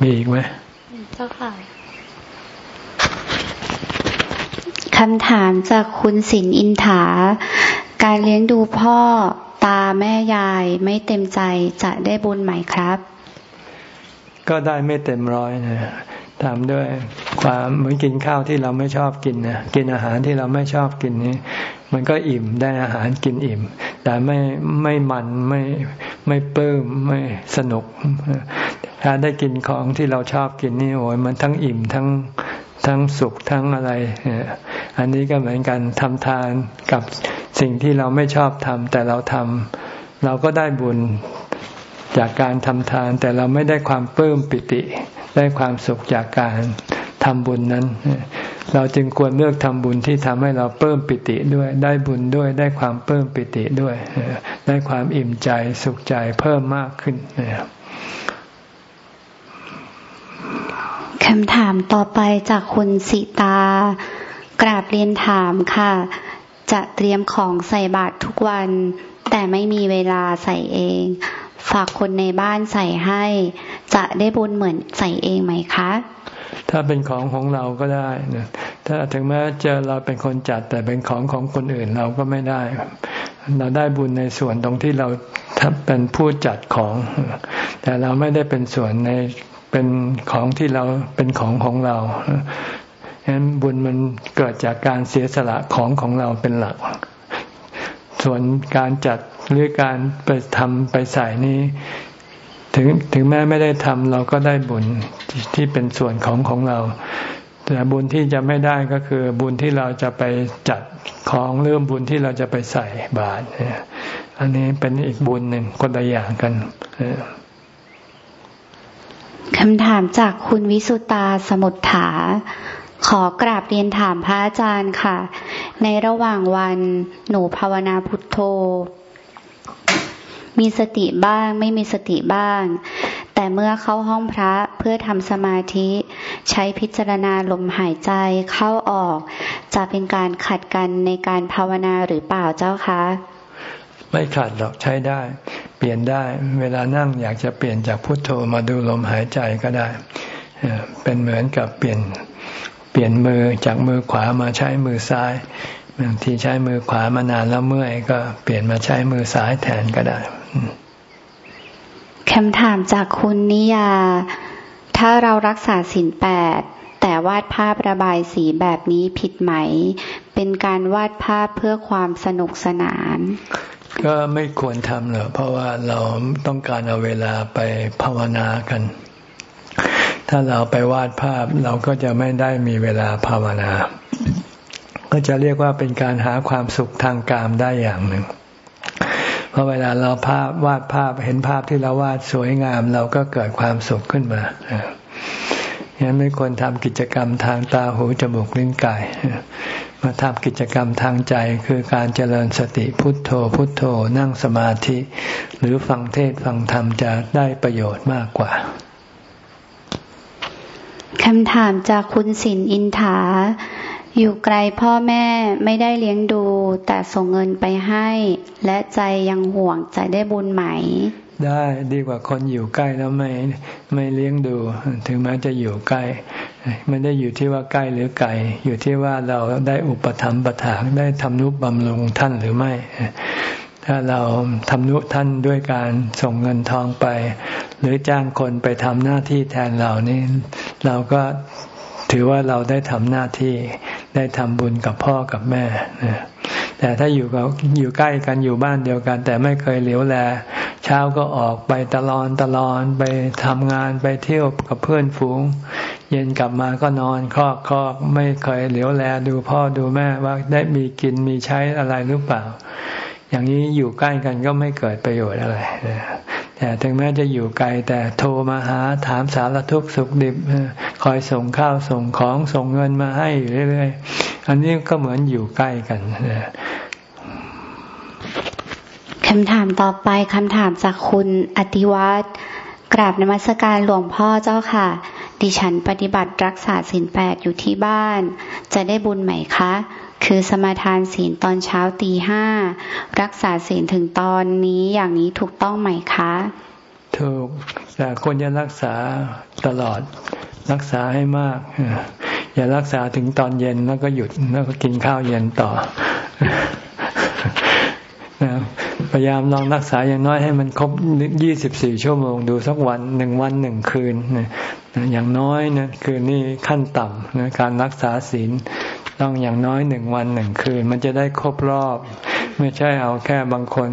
A: มีอีกไหม
B: เจ้าค่ะคำถามจากคุณสินอินถา การเลี้ยงดูพ่อตาแม่ยายไม่เต็มใจจะได้บุญไหมครับ
A: ก็ได้ไม่เต็มร้อยนะ ทำด้วยความเหมือนกินข้าวที่เราไม่ชอบกินนะกินอาหารที่เราไม่ชอบกินนี้มันก็อิ่มได้อาหารกินอิ่ม แต่ไม่ไม่มันไม่ไม่เปิ้มไม่สนุก ถ้าได้กินของที่เราชอบกินนี่โอ้ยมันทั้งอิ่มทั้งทั้งสุขทั้งอะไร อันนี้ก็เหมือนกันทำทานกับสิ่งที่เราไม่ชอบทำแต่เราทำเราก็ได้บุญจากการทำทาน แต่เราไม่ได้ความปลื้มปิติ ได้ความสุขจากการทำบุญนั้น เราจึงควรเลือกทำบุญที่ทำให้เราเพิ่มปิติด้วย ได้บุญด้วย ได้ความเพิ่มปิติด้วย ได้ความอิ่มใจสุขใจเพิ่มมากขึ้น
B: คำถามต่อไปจากคุณสิตา กราบเรียนถามค่ะ จะเตรียมของใส่บาตรทุกวัน แต่ไม่มีเวลาใส่เอง ฝากคนในบ้านใส่ให้ จะได้บุญเหมือนใส่เองไหมคะ
A: ถ้าเป็นของของเราก็ได้นะ
C: ถ้าถึงแม้จอเราเป็นคนจัดแต่เป็นของของคนอื่นเราก็ไม่ได้ เราได้บุญในส่วนตรงที่เราเป็นผู้จัดของ แต่เราไม่ได้เป็นส่วนในเป็นของที่เราเป็นของของเราฉะนั้นบุญมันเกิดจากการเสียสละของของเราเป็นหลัก ส่วนการจัด หรือการไปทำไปใส่นี้ ถึงถึงแม้ไม่ได้ทำเราก็ได้บุญที่เป็นส่วนของของเรา แต่บุญที่จะไม่ได้ก็คือบุญที่เราจะไปจัดของเรื่องบุญที่เราจะไปใส่บาตรอันนี้เป็นอีกบุญหนึ่งคนละอย่างกัน
B: คำถามจากคุณวิสุตาสมุทถาขอกราบเรียนถามพระอาจารย์ค่ะ ในระหว่างวันหนูภาวนาพุทโธ มีสติบ้างไม่มีสติบ้าง แต่เมื่อเข้าห้องพระเพื่อทำสมาธิ ใช้พิจารณาลมหายใจเข้าออก จะเป็นการขัดกันในการภาวนาหรือเปล่าเจ้าคะ
A: ไม่ขัดหรอกใช้ได้ เปลี่ยนได้เวลานั่งอยากจะเปลี่ยนจากพุทโธมาดูลมหายใจก็ได้ เป็นเหมือนกับเปลี่ยนเปลี่ยนมือจากมือขวามาใช้มือซ้ายบางทีใช้มือขวามานานแล้วเมื่อยก็เปลี่ยนมาใช้มือซ้ายแทนก็ได้
B: คำถามจากคุณนิยา ถ้าเรารักษาสินแปดแต่วาดภาพระบายสีแบบนี้ผิดไหม เป็นการวาดภาพเพื่อความสนุกสนาน
A: ก็ไม่ควรทำหรอกเพราะว่าเราต้องการเอาเวลาไปภาวนากัน ถ้าเราไปวาดภาพเราก็จะไม่ได้มีเวลาภาวนา ก็จะเรียกว่าเป็นการหาความสุขทางกามได้อย่างหนึ่ง เพราะเวลาเราภาพวาดภาพเห็นภาพที่เราวาดสวยงาม เราก็เกิดความสุขขึ้นมาอย่างนั้นไม่ควรทำกิจกรรมทางตาหูจมูกลิ้นกายมาทำกิจกรรมทางใจคือการเจริญสติพุทโธ พุทโธนั่งสมาธิ หรือฟังเทศฟังธรรมจะได้ประโยชน์มากกว่า
B: คำถามจากคุณสินอินถา อยู่ไกลพ่อแม่ไม่ได้เลี้ยงดู แต่ส่งเงินไปให้ และใจยังห่วงจะได้บุญไหม
A: ได้ดีกว่าคนอยู่ใกล้แล้วไม่ไม่เลี้ยงดู ถึงแม้จะอยู่ใกล้ไม่ได้อยู่ที่ว่าใกล้หรือไกลอยู่ที่ว่าเราได้อุปถัมภ์ประถางได้ทำนุบำรุงท่านหรือไม่ ถ้าเราทำนุท่านด้วยการส่งเงินทองไป หรือจ้างคนไปทำหน้าที่แทนเรานี่เราก็ถือว่าเราได้ทำหน้าที่ ได้ทำบุญกับพ่อกับแม่แต่ถ้าอยู่กับอยู่ใกล้กันอยู่บ้านเดียวกัน แต่ไม่เคยเหลียวแล เช้าก็ออกไปตลอนตลอนไปทำงานไปเที่ยวกับเพื่อนฝูง เย็นกลับมาก็นอนคอกคอกไม่เคยเหลียวแลดูพ่อดูแม่ว่าได้มีกินมีใช้อะไรหรือเปล่า อย่างนี้อยู่ใกล้กันก็ไม่เกิดประโยชน์อะไร แต่ถึงแม้จะอยู่ไกลแต่โทรมาหาถามสารทุกข์สุขดิบคอยส่งข้าวส่งของส่งเงินมาให้อยู่เรื่อยๆ อันนี้ก็เหมือนอยู่ใกล้กัน
B: คำถามต่อไปคำถามจากคุณอติวัตรกราบนมัสการหลวงพ่อเจ้าค่ะ ดิฉันปฏิบัติรักษาศีลแปดอยู่ที่บ้าน จะได้บุญไหมคะ คือสมาทานศีลตอนเช้าตีห้ารักษาศีลถึงตอนนี้อย่างนี้ถูกต้องไหมคะ
A: ถูกแต่ควรจะรักษาตลอดรักษาให้มาก อย่ารักษาถึงตอนเย็นแล้วก็หยุดแล้วก็กินข้าวเย็นต่อพยายามลองรักษาอย่างน้อยให้มันครบยี่สิบสี่ชั่วโมง ดูสักวันหนึ่งวันหนึ่งคืน อย่างน้อยนะคือนี่ขั้นต่ำนะการรักษาศีล ต้องอย่างน้อยหนึ่งวันหนึ่งคืน มันจะได้ครบรอบ ไม่ใช่เอาแค่บางคน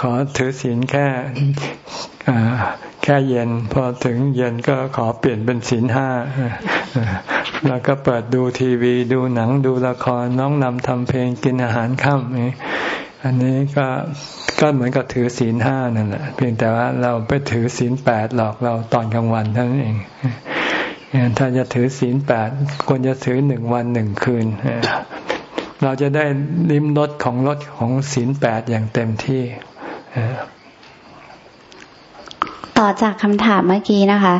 A: ขอถือศีลแค่แค่เย็น พอถึงเย็นก็ขอเปลี่ยนเป็นศีลห้าแล้วก็เปิดดูทีวี ดูหนังดูละครน้องนำทำเพลงกินอาหารค่ำอันนี้ก็ก็เหมือนกับถือศีลห้านั่นแหละเพียงแต่ว่าเราไปถือศีลแปดหลอกเราตอนกลางวันเท่านั้นเอง ถ้าจะถือศีลแปดควรจะถือหนึ่งวันหนึ่งคืน เราจะได้ลิ้มรสของรสของศีลแปดอย่างเต็มที่
B: ต่อจากคำถามเมื่อกี้นะคะ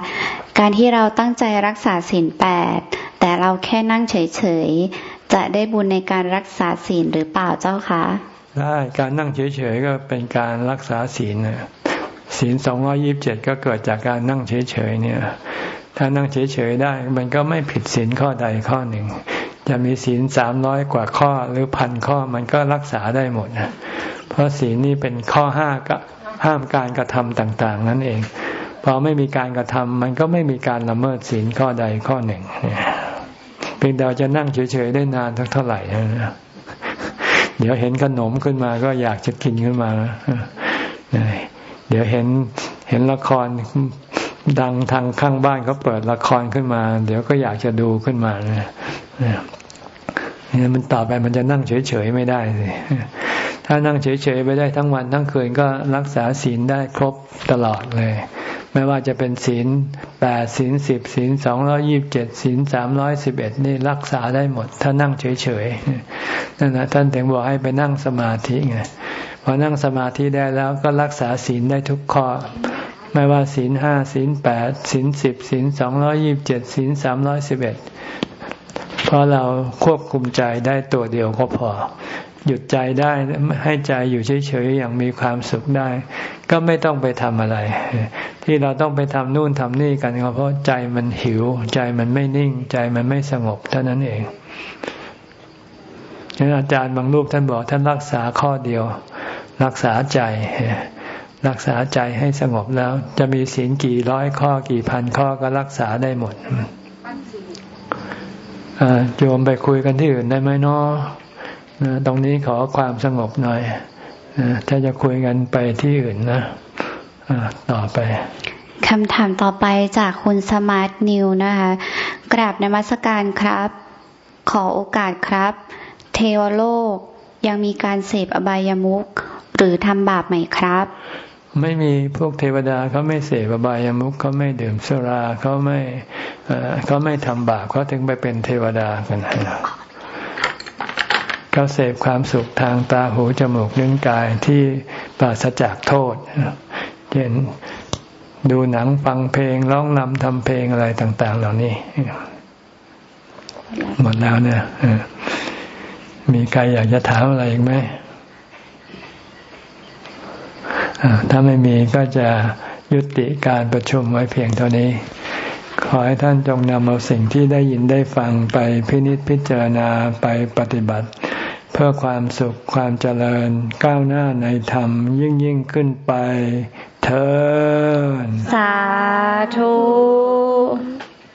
B: การที่เราตั้งใจรักษาศีลแปดแต่เราแค่นั่งเฉยๆ จะได้บุญในการรักษาศีลหรือเปล่าเจ้าคะ
A: ได้การนั่งเฉยๆก็เป็นการรักษาศีลศีลสองร้อยิบเจ็ดก็เกิดจากการนั่งเฉยๆเนี่ย ถ้านั่งเฉยๆได้ มันก็ไม่ผิดศีลข้อใดข้อหนึ่ง จะมีศีลสามร้อยกว่าข้อหรือพันข้อมันก็รักษาได้หมดนะเพราะศีลนี่เป็นข้อห้าก็ห้ามการกระทำต่าง ๆ นั่นเอง พอไม่มีการกระทำมันก็ไม่มีการละเมิดศีลข้อใดข้อหนึ่งเพียงแต่จะนั่งเฉยๆได้นานเท่าไหร่นะเดี๋ยวเห็นขนมขึ้นมาก็อยากจะกินขึ้นมา เดี๋ยวเห็นเห็นละคร ดังทางข้างบ้านเขาเปิดละครขึ้นมา เดี๋ยวก็อยากจะดูขึ้นมาเนี่ยมันต่อไปมันจะนั่งเฉยๆไม่ได้สิถ้านั่งเฉยๆไปได้ทั้งวันทั้งคืนก็รักษาศีลได้ครบตลอดเลย ไม่ว่าจะเป็นศีลแปดศีลสิบศีลสองร้อยี่บเจ็ดศีลสามร้อยสิบเอ็ดนี่รักษาได้หมด ถ้านั่งเฉยๆนั่นนะท่านถึงบอกให้ไปนั่งสมาธิไงพอนั่งสมาธิได้แล้วก็รักษาศีลได้ทุกข้อ ไม่ว่าศีลห้าศีลแปดศีลสิบศีลสองร้อยี่บเจ็ดศีลสามร้อยสิบเอ็ดเพราะเราควบคุมใจได้ตัวเดียวก็พอ หยุดใจได้ให้ใจอยู่เฉยๆอย่างมีความสุขได้ ก็ไม่ต้องไปทำอะไร ที่เราต้องไปทำนู่นทำนี่กันก็เพราะใจมันหิว ใจมันไม่นิ่ง ใจมันไม่สงบเท่านั้นเองอาจารย์บางรูปท่านบอกท่านรักษาข้อเดียว รักษาใจ รักษาใจให้สงบแล้ว จะมีศีลกี่ร้อยข้อกี่พันข้อก็รักษาได้หมดโยมไปคุยกันที่อื่นได้ไหมเนาะตรงนี้ขอความสงบหน่อยถ้าจะคุยกันไปที่อื่นนะต่อไป
B: คำถามต่อไปจากคุณสมาร์ทนิวนะคะกราบนมัสการครับ ขอโอกาสครับ เทวโลกยังมีการเสพอบายามุขหรือทำบาปไหมครับ
A: ไม่มีพวกเทวดาเขาไม่เสพบายามุขเขาไม่ดื่มสุราเขาไม่เขาไม่ทำบาปเขาถึงไปเป็นเทวดากันเขาเสพความสุขทางตาหูจมูกลิ้นกายที่ปราศจากโทษเช่นดูหนังฟังเพลงร้องนำทำเพลงอะไรต่าง ๆ เหล่านี้ หมดแล้วเนี่ยมีใครอยากจะถามอะไรอีกไหม ถ้าไม่มีก็จะยุติการประชุมไว้เพียงเท่านี้ ขอให้ท่านจงนำเอาสิ่งที่ได้ยินได้ฟังไปพินิจพิจารณาไปปฏิบัติ เพื่อความสุขความเจริญก้าวหน้าในธรรมยิ่งยิ่งขึ้นไปเถิด
B: สาธุ